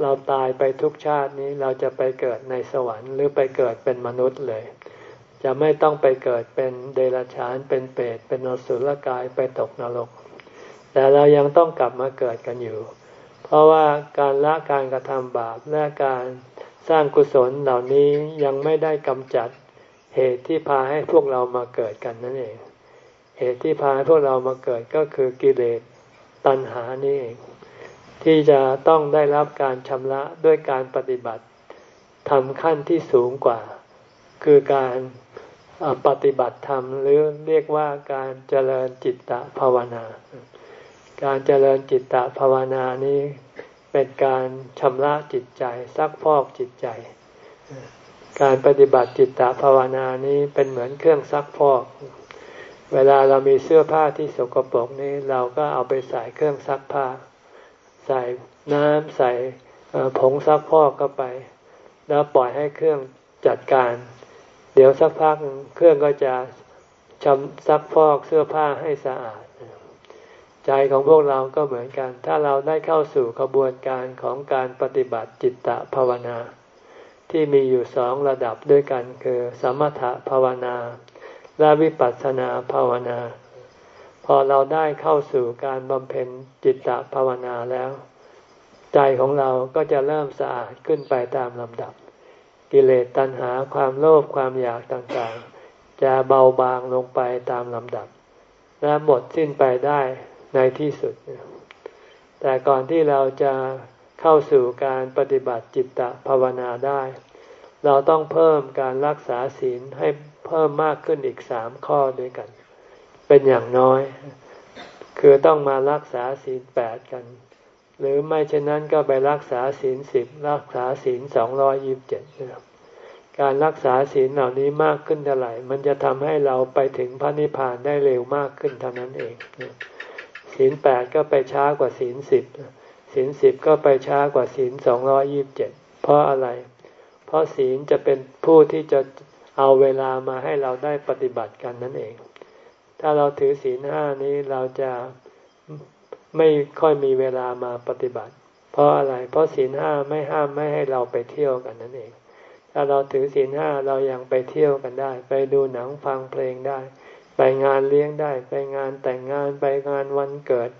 เราตายไปทุกชาตินี้เราจะไปเกิดในสวรรค์ หรือไปเกิดเป็นมนุษย์เลย จะไม่ต้องไปเกิดเป็นเดรัจฉานเป็นเปรตเป็นอสุรกายไปตกนรก แต่เรายังต้องกลับมาเกิดกันอยู่ เพราะว่าการละการกระทำบาปและการสร้างกุศลเหล่านี้ยังไม่ได้กำจัดเหตุที่พาให้พวกเรามาเกิดกันนั่นเอง เหตุที่พาให้พวกเรามาเกิดก็คือกิเลสตัณหานี่เอง ที่จะต้องได้รับการชำระด้วยการปฏิบัติทำขั้นที่สูงกว่า คือการ ปฏิบัติธรรมหรือเรียกว่าการเจริญจิตตภาวนา การเจริญจิตตภาวนานี้เป็นการชำระจิตใจซักฟอกจิตใจ การปฏิบัติจิตตภาวนานี้เป็นเหมือนเครื่องซักฟอก เวลาเรามีเสื้อผ้าที่สกปรกนี้เราก็เอาไปใส่เครื่องซักผ้า ใส่น้ำใส่ผงซักพอกเข้าไป แล้วปล่อยให้เครื่องจัดการ ดี๋ยวสักพักเครื่องก็จะชำซักฟอกเสื้อผ้าให้สะอาด ใจของพวกเราก็เหมือนกัน ถ้าเราได้เข้าสู่กระบวนการของการปฏิบัติจิตตภาวนา ที่มีอยู่สองระดับด้วยกันคือ สมถภาวนา และวิปัสสนาภาวนา พอเราได้เข้าสู่การบำเพ็ญจิตตภาวนาแล้ว ใจของเราก็จะเริ่มสะอาดขึ้นไปตามลำดับ กิเลสตัณหาความโลภความอยากต่างๆ จะเบาบางลงไปตามลำดับ และหมดสิ้นไปได้ในที่สุด แต่ก่อนที่เราจะเข้าสู่การปฏิบัติจิตตภาวนาได้ เราต้องเพิ่มการรักษาศีลให้เพิ่มมากขึ้นอีกสามข้อด้วยกัน เป็นอย่างน้อย คือต้องมารักษาศีลแปดกัน หรือไม่เช่นนั้นก็ไปรักษาศีลสิบรักษาศีลสองร้อยิบเจ็ดการรักษาศีลเหล่านี้มากขึ้นเท่าไหร่ มันจะทำให้เราไปถึงพระนิพพานได้เร็วมากขึ้นเท่านั้นเองศีลแปดก็ไปช้ากว่าศีลสิบศีลสิบก็ไปช้ากว่าศีลสองร้อยิบเจ็ดเพราะอะไร เพราะศีลจะเป็นผู้ที่จะเอาเวลามาให้เราได้ปฏิบัติกันนั่นเอง ถ้าเราถือศีลห้านี้เราจะ ไม่ค่อยมีเวลามาปฏิบัติ เพราะอะไร เพราะศีลห้าไม่ห้ามไม่ให้เราไปเที่ยวกันนั่นเอง ถ้าเราถือศีลห้าเรายังไปเที่ยวกันได้ ไปดูหนังฟังเพลงได้ ไปงานเลี้ยงได้ ไปงานแต่งงานไปงานวันเกิด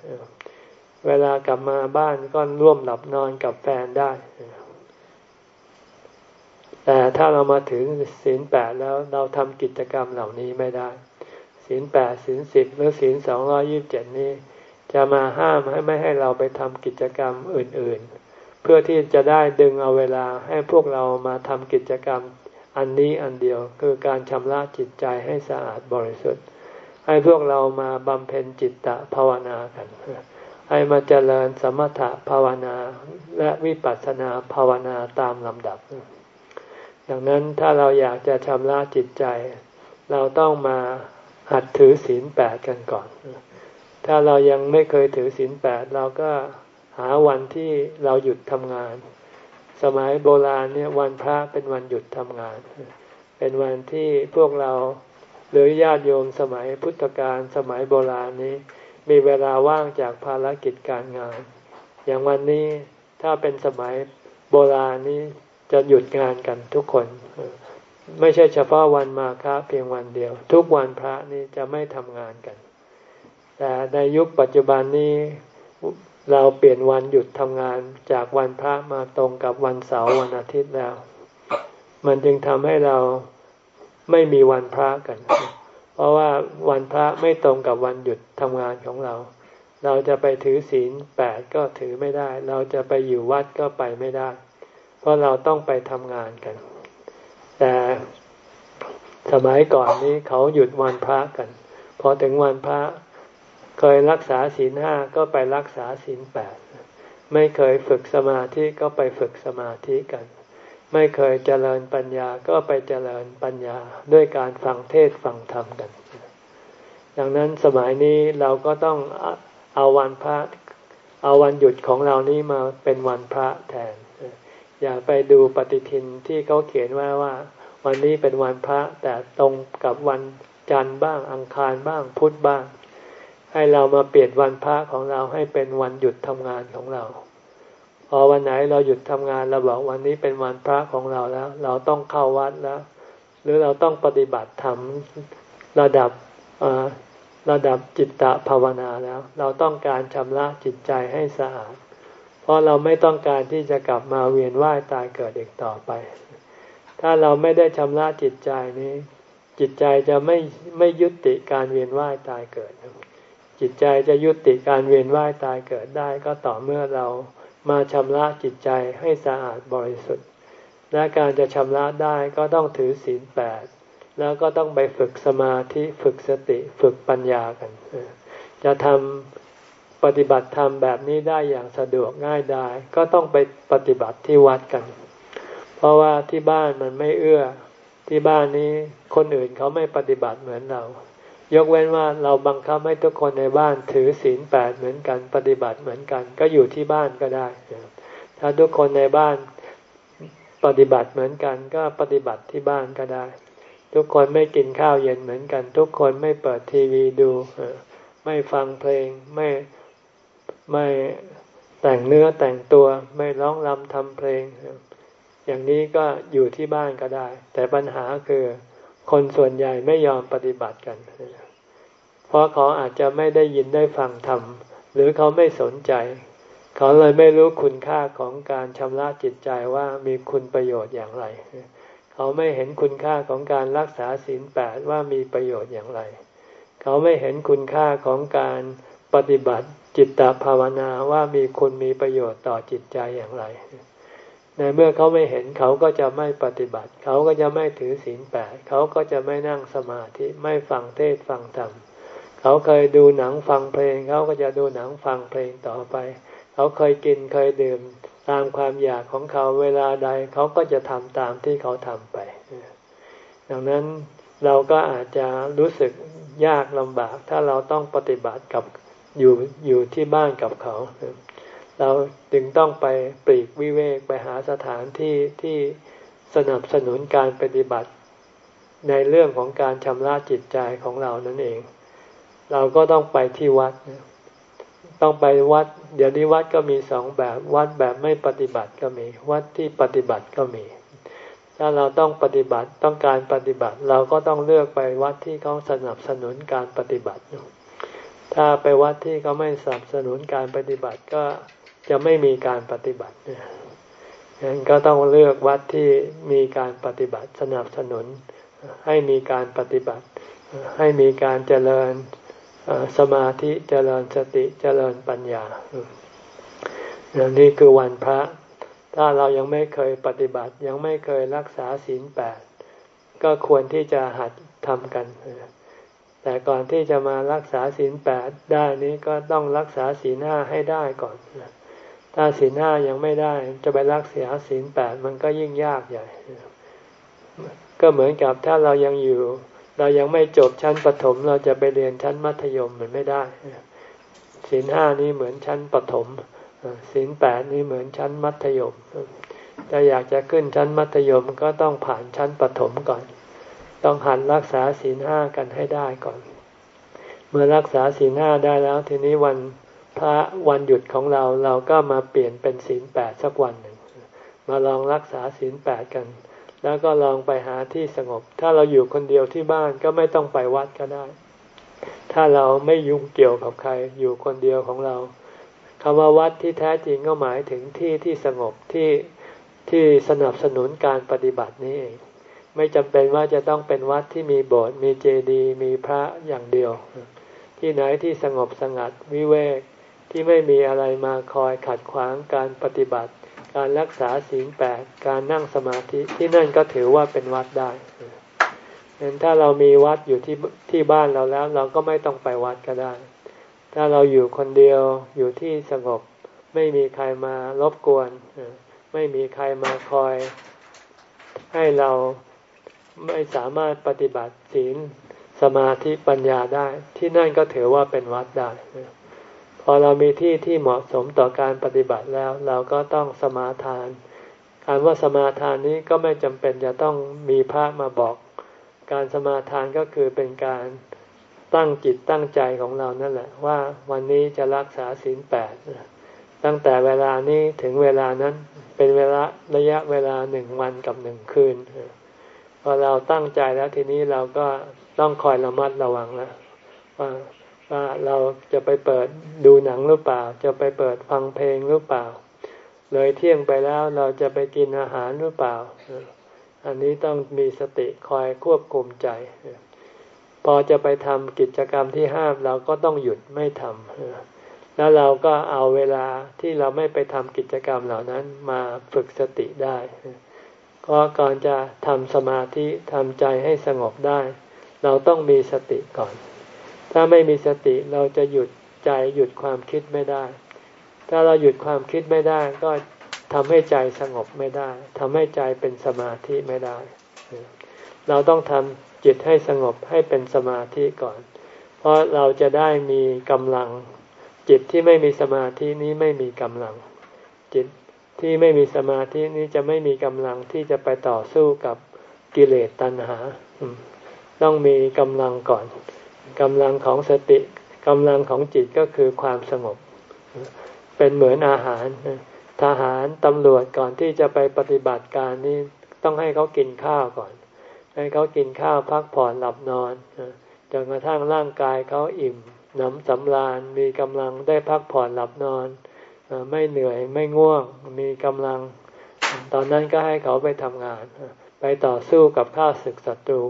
เวลากลับมาบ้านก็ร่วมหลับนอนกับแฟนได้ แต่ถ้าเรามาถึงศีลแปดแล้วเราทำกิจกรรมเหล่านี้ไม่ได้ศีลแปดศีลสิบหรือศีลสองร้อยิบเจ็ดนี้ จะมาห้ามให้ไม่ให้เราไปทำกิจกรรมอื่นๆ เพื่อที่จะได้ดึงเอาเวลาให้พวกเรามาทำกิจกรรมอันนี้อันเดียวคือการชำระจิตใจให้สะอาดบริสุทธิ์ ให้พวกเรามาบำเพ็ญจิตตภาวนากัน ให้มาเจริญสมถะภาวนาและวิปัสสนาภาวนาตามลำดับ ดังนั้นถ้าเราอยากจะชำระจิตใจ เราต้องมาหัดถือศีลแปดกันก่อน ถ้าเรายังไม่เคยถือศีลแปดเราก็หาวันที่เราหยุดทำงาน สมัยโบราณเนี่ยวันพระเป็นวันหยุดทำงาน เป็นวันที่พวกเราหรือญาติโยมสมัยพุทธกาลสมัยโบราณนี้ มีเวลาว่างจากภารกิจการงาน อย่างวันนี้ถ้าเป็นสมัยโบราณนี้จะหยุดงานกันทุกคน ไม่ใช่เฉพาะวันมาฆะเพียงวันเดียว ทุกวันพระนี่จะไม่ทำงานกัน แต่ในยุคปัจจุบันนี้เราเปลี่ยนวันหยุดทำงานจากวันพระมาตรงกับวันเสาร์วันอาทิตย์แล้ว มันจึงทำให้เราไม่มีวันพระกัน เพราะว่าวันพระไม่ตรงกับวันหยุดทำงานของเรา เราจะไปถือศีลแปดก็ถือไม่ได้ เราจะไปอยู่วัดก็ไปไม่ได้ เพราะเราต้องไปทำงานกัน แต่สมัยก่อนนี้เขาหยุดวันพระกัน พอถึงวันพระ เคยรักษาศีลห้าก็ไปรักษาศีลแปดไม่เคยฝึกสมาธิก็ไปฝึกสมาธิกัน ไม่เคยเจริญปัญญาก็ไปเจริญปัญญาด้วยการฟังเทศฟังธรรมกัน ดังนั้นสมัยนี้เราก็ต้องเอาวันพระเอาวันหยุดของเรานี้มาเป็นวันพระแทน อย่าไปดูปฏิทินที่เขาเขียนไว้ว่า วันนี้เป็นวันพระแต่ตรงกับวันจันทร์บ้างอังคารบ้างพุธบ้าง ให้เรามาเปลี่ยนวันพระของเราให้เป็นวันหยุดทำงานของเราพอวันไหนเราหยุดทำงานเราบอกวันนี้เป็นวันพระของเราแล้ว เราต้องเข้าวัดแล้ว หรือเราต้องปฏิบัติธรรมระดับระดับจิตตภาวนาแล้ว เราต้องการชำระจิตใจให้สะอาด เพราะเราไม่ต้องการที่จะกลับมาเวียนว่ายตายเกิดอีกต่อไป ถ้าเราไม่ได้ชำระจิตใจนี้ จิตใจจะไม่ไม่ยุติการเวียนว่ายตายเกิด จิตใจจะยุติการเวียนว่ายตายเกิดได้ก็ต่อเมื่อเรามาชำระจิตใจให้สะอาดบริสุทธิ์ และการจะชำระได้ก็ต้องถือศีลแปดแล้วก็ต้องไปฝึกสมาธิฝึกสติฝึกปัญญากัน จะทำปฏิบัติธรรมแบบนี้ได้อย่างสะดวกง่ายได้ก็ต้องไปปฏิบัติที่วัดกัน เพราะว่าที่บ้านมันไม่เอื้อที่บ้านนี้คนอื่นเขาไม่ปฏิบัติเหมือนเรา ยกเว้นว่าเราบังคับให้ทุกคนในบ้านถือศีลแปดเหมือนกันปฏิบัติเหมือนกัน ก็อยู่ที่บ้านก็ได้ ถ้าทุกคนในบ้านปฏิบัติเหมือนกัน ก็ปฏิบัติที่บ้านก็ได้ ทุกคนไม่กินข้าวเย็นเหมือนกัน ทุกคนไม่เปิดทีวีดูไม่ฟังเพลงไม่ไม่แต่งเนื้อแต่งตัวไม่ร้องรำทำเพลง อย่างนี้ก็อยู่ที่บ้านก็ได้ แต่ปัญหาคือ คนส่วนใหญ่ไม่ยอมปฏิบัติกัน เพราะเขาอาจจะไม่ได้ยินได้ฟังธรรม หรือเขาไม่สนใจ เขาเลยไม่รู้คุณค่าของการชำระจิตใจว่ามีคุณประโยชน์อย่างไร เขาไม่เห็นคุณค่าของการรักษาศีลแปดว่ามีประโยชน์อย่างไร เขาไม่เห็นคุณค่าของการปฏิบัติจิตตภาวนาว่ามีคุณมีประโยชน์ต่อจิตใจอย่างไร ในเมื่อเขาไม่เห็นเขาก็จะไม่ปฏิบัติ เขาก็จะไม่ถือศีลแปดเขาก็จะไม่นั่งสมาธิไม่ฟังเทศฟังธรรมเขาเคยดูหนังฟังเพลง เขาก็จะดูหนังฟังเพลงต่อไป เขาเคยกินเคยดื่มตามความอยากของเขาเวลาใดเขาก็จะทำตามที่เขาทำไป ดังนั้นเราก็อาจจะรู้สึกยากลำบาก ถ้าเราต้องปฏิบัติกับอยู่อยู่ที่บ้านกับเขา เราจึงต้องไปปลีกวิเวกไปหาสถานที่ที่สนับสนุนการปฏิบัติ ในเรื่องของการชำระจิตใจของเรานั่นเอง เราก็ต้องไปที่วัด ต้องไปวัด เดี๋ยวนี้วัดก็มีสองแบบ วัดแบบไม่ปฏิบัติก็มี วัดที่ปฏิบัติก็มี ถ้าเราต้องปฏิบัติต้องการปฏิบัติ เราก็ต้องเลือกไปวัดที่เขาสนับสนุนการปฏิบัติ ถ้าไปวัดที่เขาไม่สนับสนุนการปฏิบัติก็ จะไม่มีการปฏิบัติฉะนั้นก็ต้องเลือกวัดที่มีการปฏิบัติสนับสนุน ให้มีการปฏิบัติ ให้มีการเจริญสมาธิเจริญสติเจริญปัญญานี่คือวันพระ ถ้าเรายังไม่เคยปฏิบัติ ยังไม่เคยรักษาศีลแปดก็ควรที่จะหัดทำกัน แต่ก่อนที่จะมารักษาศีลแปดได้นี้ก็ต้องรักษาศีลห้าให้ได้ก่อน ถ้าศีลห้ายังไม่ได้ จะไปรักษาศีลแปดมันก็ยิ่งยากใหญ่ ก็เหมือนกับถ้าเรายังอยู่ เรายังไม่จบชั้นประถม เราจะไปเรียนชั้นมัธยมมันไม่ได้ศีลห้านี้เหมือนชั้นประถมศีลแปดนี้เหมือนชั้นมัธยมถ้าอยากจะขึ้นชั้นมัธยมก็ต้องผ่านชั้นประถมก่อน ต้องหันรักษาศีลห้ากันให้ได้ก่อน เมื่อรักษาศีลห้าได้แล้ว ทีนี้วัน พระวันหยุดของเราเราก็มาเปลี่ยนเป็นศีลแปดสักวันหนึ่ง มาลองรักษาศีลแปดกัน แล้วก็ลองไปหาที่สงบ ถ้าเราอยู่คนเดียวที่บ้านก็ไม่ต้องไปวัดก็ได้ ถ้าเราไม่ยุ่งเกี่ยวกับใครอยู่คนเดียวของเราคำว่าวัดที่แท้จริงก็หมายถึงที่ที่สงบที่ที่สนับสนุนการปฏิบัตินี้เอง ไม่จำเป็นว่าจะต้องเป็นวัดที่มีโบสถ์มีเจดีย์มีพระอย่างเดียว ที่ไหนที่สงบสงัดวิเวก ที่ไม่มีอะไรมาคอยขัดขวางการปฏิบัติ การรักษาศีลแปดการนั่งสมาธิที่นั่นก็ถือว่าเป็นวัดได้เห็นถ้าเรามีวัดอยู่ที่ที่บ้านเราแล้ว เราก็ไม่ต้องไปวัดก็ได้ ถ้าเราอยู่คนเดียวอยู่ที่สงบ ไม่มีใครมารบกวน ไม่มีใครมาคอย ให้เราไม่สามารถปฏิบัติศีลสมาธิปัญญาได้ ที่นั่นก็ถือว่าเป็นวัดได้ พอเรามีที่ที่เหมาะสมต่อการปฏิบัติแล้ว เราก็ต้องสมาทานการว่าสมาทานนี้ก็ไม่จำเป็นจะต้องมีพระมาบอก การสมาทานก็คือเป็นการตั้งจิตตั้งใจของเรานั่นแหละ ว่าวันนี้จะรักษาศีลแปดตั้งแต่เวลานี้ถึงเวลานั้นเป็นเวลาระยะเวลาหนึ่งวันกับหนึ่งคืนพอเราตั้งใจแล้วทีนี้เราก็ต้องคอยระมัดระวังแล้วว่า ว่าเราจะไปเปิดดูหนังหรือเปล่า จะไปเปิดฟังเพลงหรือเปล่า เลยเที่ยงไปแล้วเราจะไปกินอาหารหรือเปล่า อันนี้ต้องมีสติคอยควบคุมใจ พอจะไปทำกิจกรรมที่ห้ามเราก็ต้องหยุดไม่ทำแล้วเราก็เอาเวลาที่เราไม่ไปทำกิจกรรมเหล่านั้นมาฝึกสติได้ก็ก่อนจะทำสมาธิทำใจให้สงบได้ เราต้องมีสติก่อน ถ้าไม่มีสติเราจะหยุดใจหยุดความคิดไม่ได้ ถ้าเราหยุดความคิดไม่ได้ ก็ทำให้ใจสงบไม่ได้ทำให้ใจเป็นสมาธิไม่ได้ เราต้องทำจิตให้สงบให้เป็นสมาธิก่อน เพราะเราจะได้มีกำลัง จิตที่ไม่มีสมาธินี้ไม่มีกำลัง จิตที่ไม่มีสมาธินี้จะไม่มีกำลังที่จะไปต่อสู้กับกิเลสตัณหา ต้องมีกำลังก่อน กำลังของสติกำลังของจิตก็คือความสงบ เป็นเหมือนอาหารทหารตำรวจก่อนที่จะไปปฏิบัติการนี้ต้องให้เขากินข้าวก่อน ให้เขากินข้าวพักผ่อนหลับนอนจนกระทั่งร่างกายเขาอิ่มหนำสำราญมีกำลังได้พักผ่อนหลับนอน ไม่เหนื่อยไม่ง่วงมีกำลัง ตอนนั้นก็ให้เขาไปทำงาน ไปต่อสู้กับข้าศึกศัตรู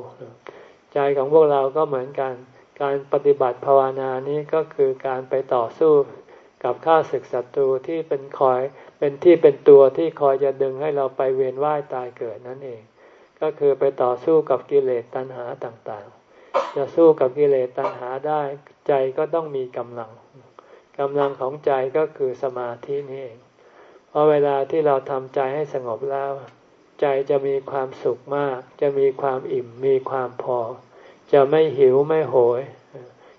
ใจของพวกเราก็เหมือนกัน การปฏิบัติภาวนานี้ก็คือการไปต่อสู้กับข้าศึกศัตรูที่เป็นคอยเป็นที่เป็นตัวที่คอยจะดึงให้เราไปเวียนว่ายตายเกิดนั่นเอง ก็คือไปต่อสู้กับกิเลสตัณหาต่างๆ จะสู้กับกิเลสตัณหาได้ใจก็ต้องมีกำลังกำลังของใจก็คือสมาธินี่เองเพราะเวลาที่เราทำใจให้สงบแล้ว ใจจะมีความสุขมาก จะมีความอิ่มมีความพอ จะไม่หิวไม่โหย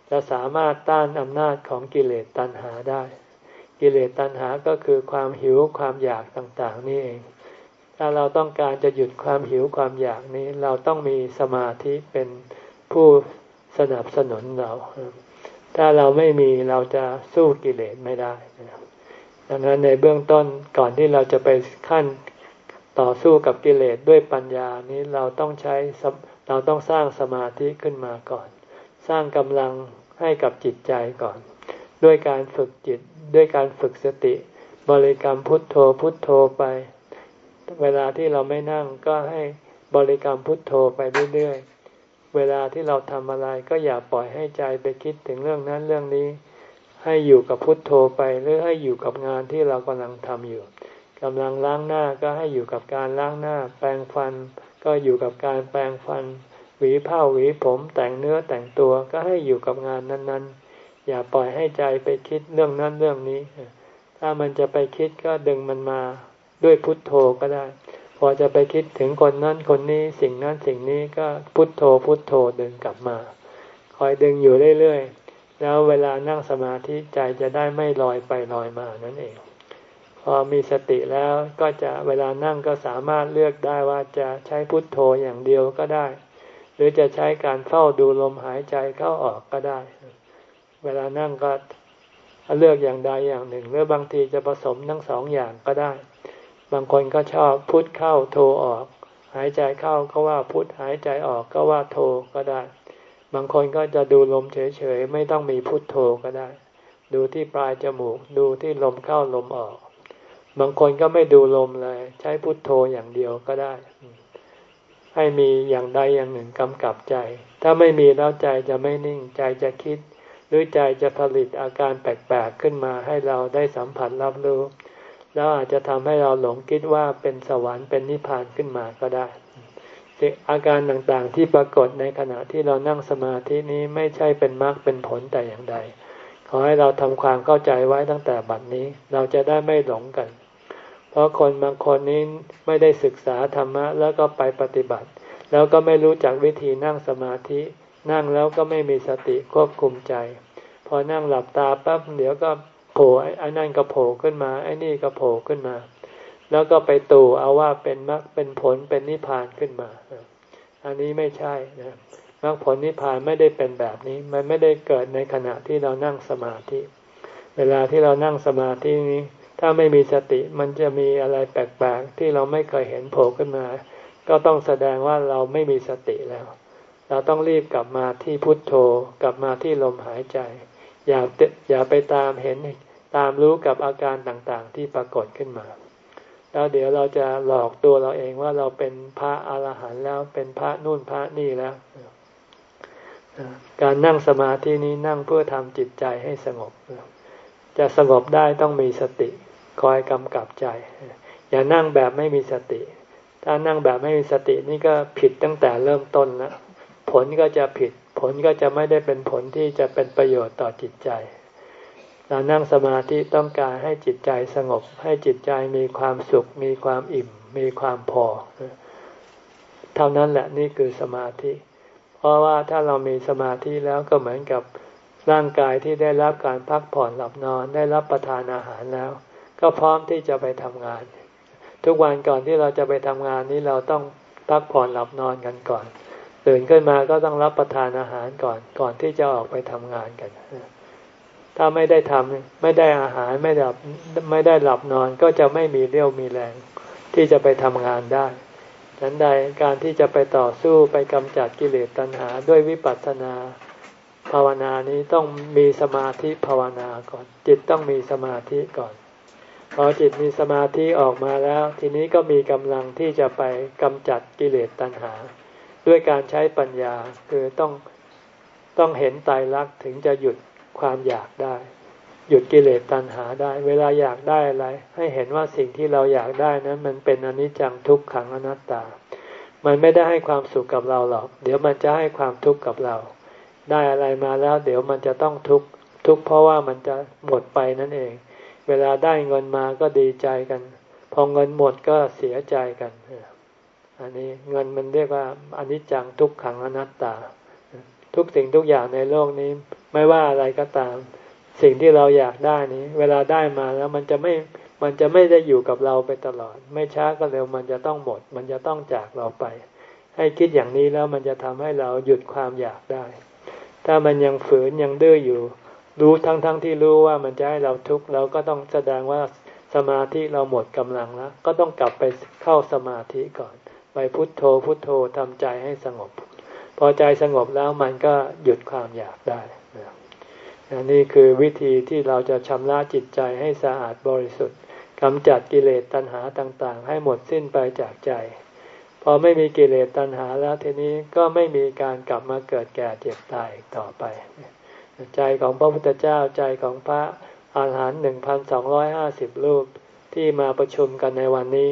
จะสามารถต้านอำนาจของกิเลสตัณหาได้ กิเลสตัณหาก็คือความหิวความอยากต่างๆ นี่เอง ถ้าเราต้องการจะหยุดความหิวความอยากนี้ เราต้องมีสมาธิเป็นผู้สนับสนุนเรา ถ้าเราไม่มีเราจะสู้กิเลสไม่ได้ดังนั้นในเบื้องต้นก่อนที่เราจะไปขั้นต่อสู้กับกิเลสด้วยปัญญานี้เราต้องใช้ เราต้องสร้างสมาธิขึ้นมาก่อน สร้างกำลังให้กับจิตใจก่อน ด้วยการฝึกจิต ด้วยการฝึกสติ บริกรรมพุทโธพุทโธไป เวลาที่เราไม่นั่งก็ให้บริกรรมพุทโธไปเรื่อยๆ เวลาที่เราทำอะไรก็อย่าปล่อยให้ใจไปคิดถึงเรื่องนั้นเรื่องนี้ ให้อยู่กับพุทโธไปหรือให้อยู่กับงานที่เรากำลังทำอยู่กำลังล้างหน้าก็ให้อยู่กับการล้างหน้า แปรงฟัน ก็อยู่กับการแปรงฟัน หวีผ้าหวีผมแต่งเนื้อแต่งตัวก็ให้อยู่กับงานนั้น ๆ อย่าปล่อยให้ใจไปคิดเรื่องนั้นเรื่องนี้ ถ้ามันจะไปคิดก็ดึงมันมาด้วยพุทโธก็ได้ พอจะไปคิดถึงคนนั้นคนนี้สิ่งนั้นสิ่งนี้ก็พุทโธพุทโธดึงกลับมา คอยดึงอยู่เรื่อยๆแล้วเวลานั่งสมาธิใจจะได้ไม่ลอยไปลอยมานั่นเอง พอมีสติแล้วก็จะเวลานั่งก็สามารถเลือกได้ว่าจะใช้พุทโธอย่างเดียวก็ได้ หรือจะใช้การเฝ้าดูลมหายใจเข้าออกก็ได้ เวลานั่งก็เลือกอย่างใดอย่างหนึ่ง หรือบางทีจะผสมทั้งสองอย่างก็ได้ บางคนก็ชอบพุทเข้าโทออก หายใจเข้าก็ว่าพุทหายใจออกก็ว่าโทก็ได้ บางคนก็จะดูลมเฉยๆไม่ต้องมีพุทโธก็ได้ ดูที่ปลายจมูก ดูที่ลมเข้าลมออก บางคนก็ไม่ดูลมเลย ใช้พุทโธอย่างเดียวก็ได้ ให้มีอย่างใดอย่างหนึ่งกำกับใจ ถ้าไม่มีแล้วใจจะไม่นิ่ง ใจจะคิด หรือใจจะผลิตอาการแปลกๆขึ้นมาให้เราได้สัมผัสรับรู้ แล้วอาจจะทำให้เราหลงคิดว่าเป็นสวรรค์เป็นนิพพานขึ้นมาก็ได้อาการต่างๆที่ปรากฏในขณะที่เรานั่งสมาธินี้ไม่ใช่เป็นมรรคเป็นผลแต่อย่างใด ขอให้เราทำความเข้าใจไว้ตั้งแต่บัดนี้ เราจะได้ไม่หลงกัน เพราะคนบางคนนี้ไม่ได้ศึกษาธรรมะแล้วก็ไปปฏิบัติ แล้วก็ไม่รู้จักวิธีนั่งสมาธิ นั่งแล้วก็ไม่มีสติควบคุมใจ พอนั่งหลับตาปั๊บเดี๋ยวก็โผล่ไอ้นั่นก็โผล่ขึ้นมาไอ้นี่ก็โผล่ขึ้นมา แล้วก็ไปตู่เอาว่าเป็นมรรคเป็นผลเป็นนิพพานขึ้นมา อันนี้ไม่ใช่นะมรรคผลนิพพานไม่ได้เป็นแบบนี้ มันไม่ได้เกิดในขณะที่เรานั่งสมาธิ เวลาที่เรานั่งสมาธินี้ ถ้าไม่มีสติมันจะมีอะไรแปลกๆที่เราไม่เคยเห็นโผล่ขึ้นมา ก็ต้องแสดงว่าเราไม่มีสติแล้ว เราต้องรีบกลับมาที่พุทโธกลับมาที่ลมหายใจ อย่าอย่าไปตามเห็นตามรู้กับอาการต่างๆ ที่ปรากฏขึ้นมา แล้วเดี๋ยวเราจะหลอกตัวเราเองว่าเราเป็นพระอรหันต์แล้วเป็นพระนู่นพระนี่แล้วการนั่งสมาธินี้นั่งเพื่อทำจิตใจให้สงบ จะสงบได้ต้องมีสติ คอยกำกับใจ อย่านั่งแบบไม่มีสติ ถ้านั่งแบบไม่มีสตินี่ก็ผิดตั้งแต่เริ่มต้นแล้วผลก็จะผิด ผลก็จะไม่ได้เป็นผลที่จะเป็นประโยชน์ต่อจิตใจ เรานั่งสมาธิต้องการให้จิตใจสงบ ให้จิตใจมีความสุข มีความอิ่ม มีความพอ เท่านั้นแหละนี่คือสมาธิ เพราะว่าถ้าเรามีสมาธิแล้วก็เหมือนกับร่างกายที่ได้รับการพักผ่อนหลับนอนได้รับประทานอาหารแล้ว ก็พร้อมที่จะไปทำงาน ทุกวันก่อนที่เราจะไปทำงานนี้เราต้องพักผ่อนหลับนอนกันก่อนตื่นขึ้นมาก็ต้องรับประทานอาหารก่อนก่อนที่จะออกไปทำงานกัน ถ้าไม่ได้ทำไม่ได้อาหารไม่ได้ไม่ได้หลับนอนก็จะไม่มีเรี่ยวมีแรง ที่จะไปทำงานได้ฉันใดการที่จะไปต่อสู้ไปกำจัดกิเลสตัณหา ด้วยวิปัสสนาภาวนานี้ต้องมีสมาธิภาวนาก่อน จิตต้องมีสมาธิก่อน พอจิตมีสมาธิออกมาแล้ว ทีนี้ก็มีกำลังที่จะไปกำจัดกิเลสตัณหา ด้วยการใช้ปัญญาคือต้องต้องเห็นตายรักถึงจะหยุดความอยากได้ หยุดกิเลสตัณหาได้ เวลาอยากได้อะไร ให้เห็นว่าสิ่งที่เราอยากได้นั้น มันเป็นอนิจจังทุกขังอนัตตา มันไม่ได้ให้ความสุขกับเราหรอก เดี๋ยวมันจะให้ความทุกข์กับเรา ได้อะไรมาแล้ว เดี๋ยวมันจะต้องทุกข์ทุกข์เพราะว่ามันจะหมดไปนั่นเอง เวลาได้เงินมาก็ดีใจกัน พอเงินหมดก็เสียใจกัน อันนี้เงินมันเรียกว่าอนิจจังทุกขังอนัตตา ทุกสิ่งทุกอย่างในโลกนี้ ไม่ว่าอะไรก็ตาม สิ่งที่เราอยากได้นี้ เวลาได้มาแล้วมันจะไม่มันจะไม่ได้อยู่กับเราไปตลอด ไม่ช้าก็เร็วมันจะต้องหมด มันจะต้องจากเราไป ให้คิดอย่างนี้แล้วมันจะทำให้เราหยุดความอยากได้ ถ้ามันยังฝืนยังดื้ออยู่ รู้ทั้งๆทที่รู้ว่ามันจะให้เราทุกข์เราก็ต้องแสดงว่าสมาธิเราหมดกำลังแล้ว ก็ต้องกลับไปเข้าสมาธิก่อน ไปพุทโธพุทโธทำใจให้สงบ พอใจสงบแล้วมันก็หยุดความอยากได้นี่คือวิธีที่เราจะชำระจิตใจให้สะอาดบริสุทธิ์กำจัดกิเลสตัณหาต่างๆ ให้หมดสิ้นไปจากใจ พอไม่มีกิเลสตัณหาแล้วทีนี้ก็ไม่มีการกลับมาเกิดแก่เจ็บตายต่อไป ใจของพระพุทธเจ้าใจของพระอาหารหันต์หนึ่งพันสองร้อยห้าสิบรูปที่มาประชุมกันในวันนี้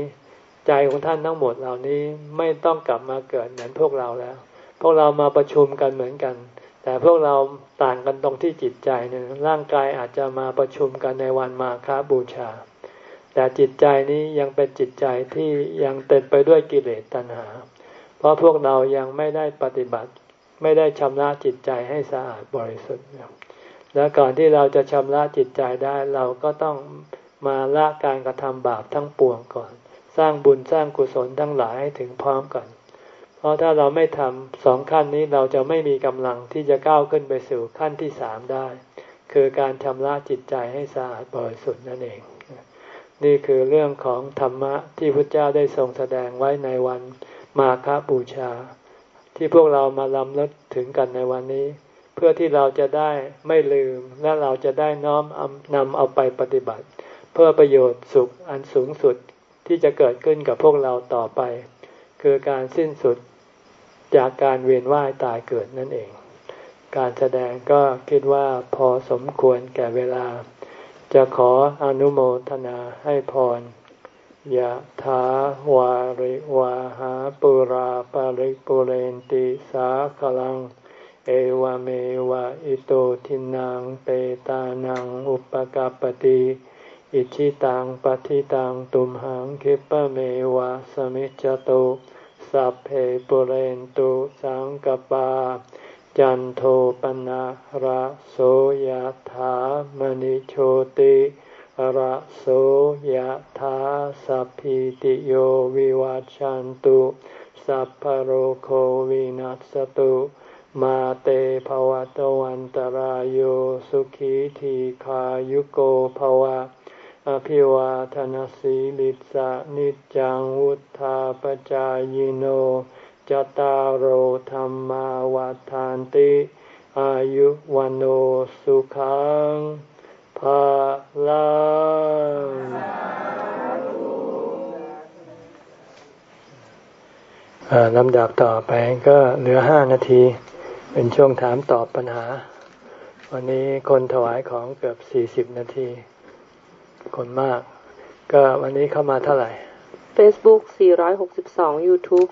ใจของท่านทั้งหมดเหล่านี้ไม่ต้องกลับมาเกิดเหมือนพวกเราแล้ว พวกเรามาประชุมกันเหมือนกัน แต่พวกเราต่างกันตรงที่จิตใจเนี่ยร่างกายอาจจะมาประชุมกันในวันมาคาบูชา แต่จิตใจนี้ยังเป็นจิตใจที่ยังเต็มไปด้วยกิเลสตัณหา เพราะพวกเรายังไม่ได้ปฏิบัติ ไม่ได้ชำระจิตใจให้สะอาดบริสุทธิ์แล้วก่อนที่เราจะชำระจิตใจได้เราก็ต้องมาละการกระทำบาปทั้งปวงก่อน สร้างบุญสร้างกุศลทั้งหลายให้ถึงพร้อมก่อน เพราะถ้าเราไม่ทำสองขั้นนี้เราจะไม่มีกำลังที่จะก้าวขึ้นไปสู่ขั้นที่สามได้ คือการชำระจิตใจให้สะอาดบริสุทธิ์นั่นเอง นี่คือเรื่องของธรรมะที่พระเจ้าได้ทรงแสดงไว้ในวันมาคบูชา ที่พวกเรามาลำลึกถึงกันในวันนี้ เพื่อที่เราจะได้ไม่ลืมและเราจะได้น้อมนำเอาไปปฏิบัติ เพื่อประโยชน์สุขอันสูงสุดที่จะเกิดขึ้นกับพวกเราต่อไป คือการสิ้นสุดจากการเวียนว่ายตายเกิดนั่นเอง การแสดงก็คิดว่าพอสมควรแก่เวลา จะขออนุโมทนาให้พร ยะถาวาริวาหาปุราปาริปุเรนติสาคลัง เอวเมวะอิโตทินังเปตานังอุปกาปติอิชิตังปฏิตังตุมหังคิปะเมวะสมิจจตุสัพเพปุเรนตุสังกปา จันโทปนะระโสยธามณิโชติ ระโสยธาสัพพิติโยวิวัจจันตุสัพพโรโควินัสตุ มาเตภวะตวันตารโยสุขีทีขายุโกภวะ อภิวาทนสีลิสะนิจังวุธาปจายโนจตารโหธรรมาวาทานติ อายุวันโอสุขัง ภาลังลำดับต่อไปก็เหลือห้านาที เป็นช่วงถามตอบปัญหา วันนี้คนถวายของเกือบสี่สิบนาที คนมาก ก็วันนี้เข้ามาเท่าไหร่ Facebook 462 YouTube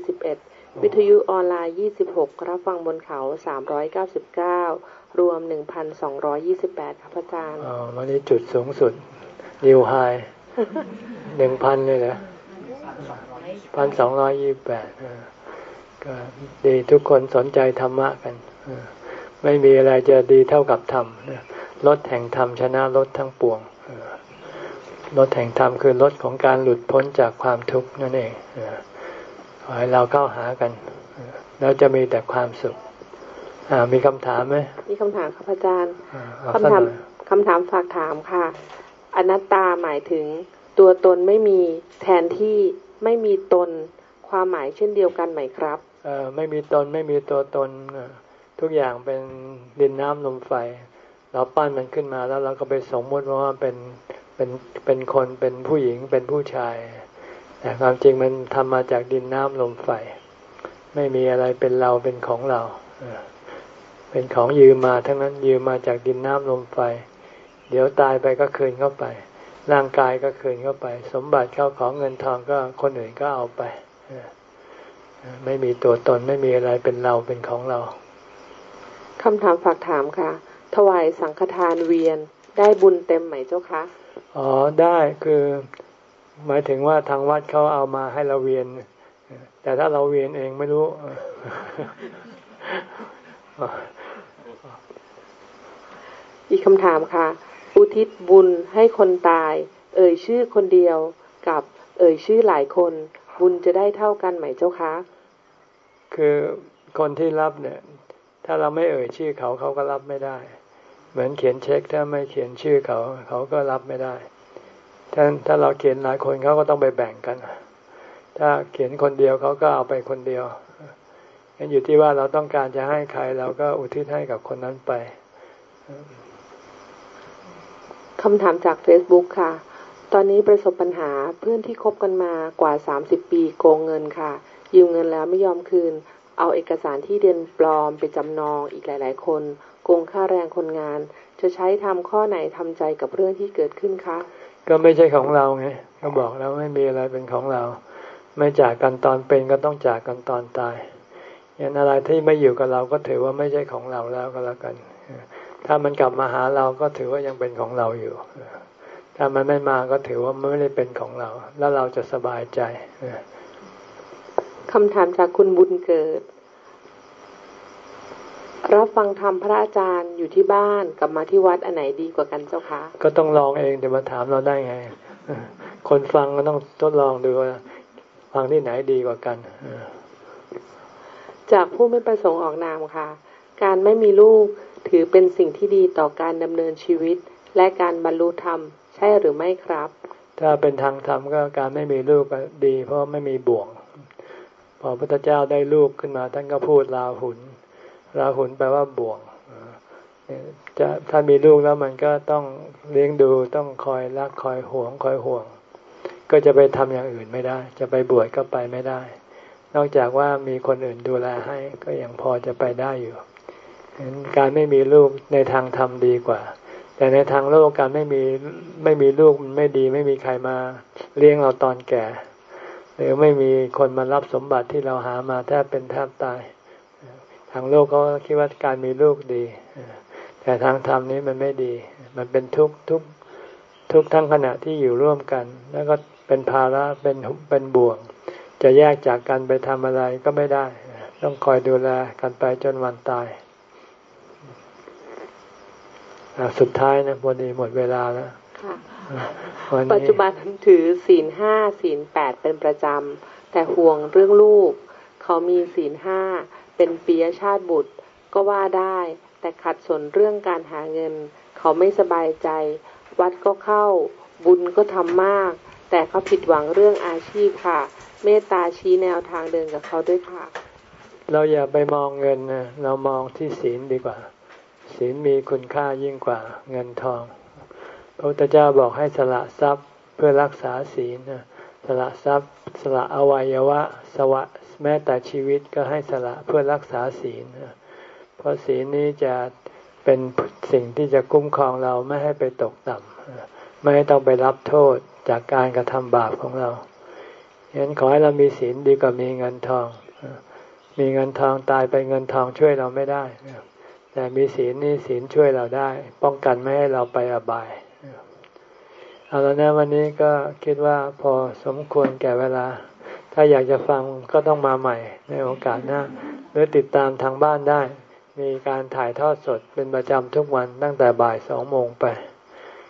341 วิทยุออนไลน์ 26 รับฟังบนเขา 399 รวม1,228ครับอาจารย์อ๋อวันนี้จุดสูงสุดนิวไฮหนึ่งพันเลยเหรอพันสองร้อยยี่แปดก็ดีทุกคนสนใจธรรมะกันไม่มีอะไรจะดีเท่ากับธรรมลดแห่งธรรมชนะลดทั้งปวงรถแห่งธรรมคือรถของการหลุดพ้นจากความทุกข์นั่นเองขอให้เราเข้าหากัน แล้วจะมีแต่ความสุข มีคำถามไหมมีคำถามครับอาจารย์คำถามคำถามฝากถามค่ะ อนัตตาหมายถึง ตัวตนไม่มีแทนที่ไม่มีตน ความหมายเช่นเดียวกันไหมครับเอไม่มีตนไม่มีตัวตนทุกอย่างเป็นดินน้ำลมไฟ เราปั้นมันขึ้นมาแล้วเราก็ไปสมมติว่าเป็นเป็นเป็นคนเป็นผู้หญิงเป็นผู้ชายแต่ความจริงมันทำมาจากดินน้ำลมไฟ ไม่มีอะไรเป็นเราเป็นของเรา เป็นของยืมมาทั้งนั้นยืมมาจากดินน้ำลมไฟ เดี๋ยวตายไปก็คืนเข้าไป ร่างกายก็คืนเข้าไป สมบัติเข้าของเงินทองก็คนอื่นก็เอาไปไม่มีตัวตนไม่มีอะไรเป็นเราเป็นของเราคำถามฝากถามค่ะ ถวายสังฆทานเวียนได้บุญเต็มไหมเจ้าคะอ๋อได้คือ หมายถึงว่าทางวัดเขาเอามาให้เราเวียน แต่ถ้าเราเวียนเองไม่รู้ อีกคำถามค่ะ อุทิศบุญให้คนตาย เอ่ยชื่อคนเดียวกับ เอ่ยชื่อหลายคน บุญจะได้เท่ากันไหมเจ้าคะ คือคนที่รับเนี่ย ถ้าเราไม่เอ่ยชื่อเขาเขาก็รับไม่ได้ เหมือนเขียนเช็ค ถ้าไม่เขียนชื่อเขาเขาก็รับไม่ได้ถ้าถ้าเราเขียนหลายคนเขาก็ต้องไปแบ่งกัน ถ้าเขียนคนเดียวเขาก็เอาไปคนเดียว งั้นอยู่ที่ว่าเราต้องการจะให้ใครเราก็อุทิศให้กับคนนั้นไปคำถามจาก Facebook ค่ะ ตอนนี้ประสบปัญหาเพื่อนที่คบกันมากว่าสามสิบปีโกงเงินค่ะ ยืมเงินแล้วไม่ยอมคืน เอาเอกสารที่เดินปลอมไปจำนองอีกหลาย ๆ คน โกงค่าแรงคนงาน จะใช้ทำข้อไหนทำใจกับเรื่องที่เกิดขึ้นคะ ก็ไม่ใช่ของเราไง ก็บอกแล้วไม่มีอะไรเป็นของเรา ไม่จากกันตอนเป็นก็ต้องจากกันตอนตาย อย่างอะไรที่ไม่อยู่กับเราก็ถือว่าไม่ใช่ของเราแล้วก็แล้วกัน ถ้ามันกลับมาหาเราก็ถือว่ายังเป็นของเราอยู่ ถ้ามันไม่มาก็ถือว่าไม่ได้เป็นของเรา แล้วเราจะสบายใจคำถามจากคุณบุญเกิด รับฟังธรรมพระอาจารย์อยู่ที่บ้านกับมาที่วัดอันไหนดีกว่ากันเจ้าคะ ก็ต้องลองเองจะมาถามเราได้ไง คนฟังก็ต้องทดลองดูว่าฟังที่ไหนดีกว่ากัน จากผู้ไม่ประสงค์ออกนามค่ะ การไม่มีลูกถือเป็นสิ่งที่ดีต่อการดำเนินชีวิต และการบรรลุธรรม ใช่หรือไม่ครับ ถ้าเป็นทางธรรมก็การไม่มีลูกก็ดี เพราะไม่มีบ่วง พอพระพุทธเจ้าได้ลูกขึ้นมา ท่านก็พูดลาหุนราหุลแปลว่าบ่วงจะถ้ามีลูกแล้วมันก็ต้องเลี้ยงดูต้องคอยรักคอยห่วงคอยห่วง ก็จะไปทำอย่างอื่นไม่ได้ จะไปบวชก็ไปไม่ได้ นอกจากว่ามีคนอื่นดูแลให้ก็ยังพอจะไปได้อยู่การไม่มีลูกในทางธรรมดีกว่า แต่ในทางโลกการไม่มีไม่มีลูกมันไม่ดี ไม่มีใครมาเลี้ยงเราตอนแก่ หรือไม่มีคนมารับสมบัติที่เราหามาแทบเป็นแทบตาย ทางโลกเขาคิดว่าการมีลูกดี แต่ทางธรรมนี้มันไม่ดี มันเป็นทุกทุกทุกทั้งขณะที่อยู่ร่วมกัน แล้วก็เป็นภาระเป็นเป็นบ่วง จะแยกจากกันไปทำอะไรก็ไม่ได้ ต้องคอยดูแลกันไปจนวันตาย สุดท้ายนะพอดีหมดเวลาแล้วปัจจุบันถือศีลห้าศีลแปดเป็นประจำ แต่ห่วงเรื่องลูก เขามีศีลห้าเป็นปียชาติบุตรก็ว่าได้ แต่ขัดสนเรื่องการหาเงิน เขาไม่สบายใจ วัดก็เข้า บุญก็ทำมาก แต่เขาผิดหวังเรื่องอาชีพค่ะ เมตตาชี้แนวทางเดินกับเขาด้วยค่ะ เราอย่าไปมองเงินนะเรามองที่ศีลดีกว่า ศีลมีคุณค่ายิ่งกว่าเงินทองพระพุทธเจ้าบอกให้สละทรัพย์เพื่อรักษาศีลสละทรัพย์ สละอวัยวะสวะแม้แต่ชีวิตก็ให้สละเพื่อรักษาศีลเพราะศีลนี้จะเป็นสิ่งที่จะคุ้มครองเราไม่ให้ไปตกต่ำไม่ให้ต้องไปรับโทษจากการกระทำบาปของเรา ฉะนั้นขอให้เรามีศีลดีกว่ามีเงินทอง มีเงินทองตายไปเงินทองช่วยเราไม่ได้ แต่มีศีลนี่ศีลช่วยเราได้ ป้องกันไม่ให้เราไปอบาย เอาแล้วนะวันนี้ก็คิดว่าพอสมควรแก่เวลา ถ้าอยากจะฟังก็ต้องมาใหม่ในโอกาสหน้า หรือติดตามทางบ้านได้ มีการถ่ายทอดสดเป็นประจำทุกวันตั้งแต่บ่ายสองโมงไป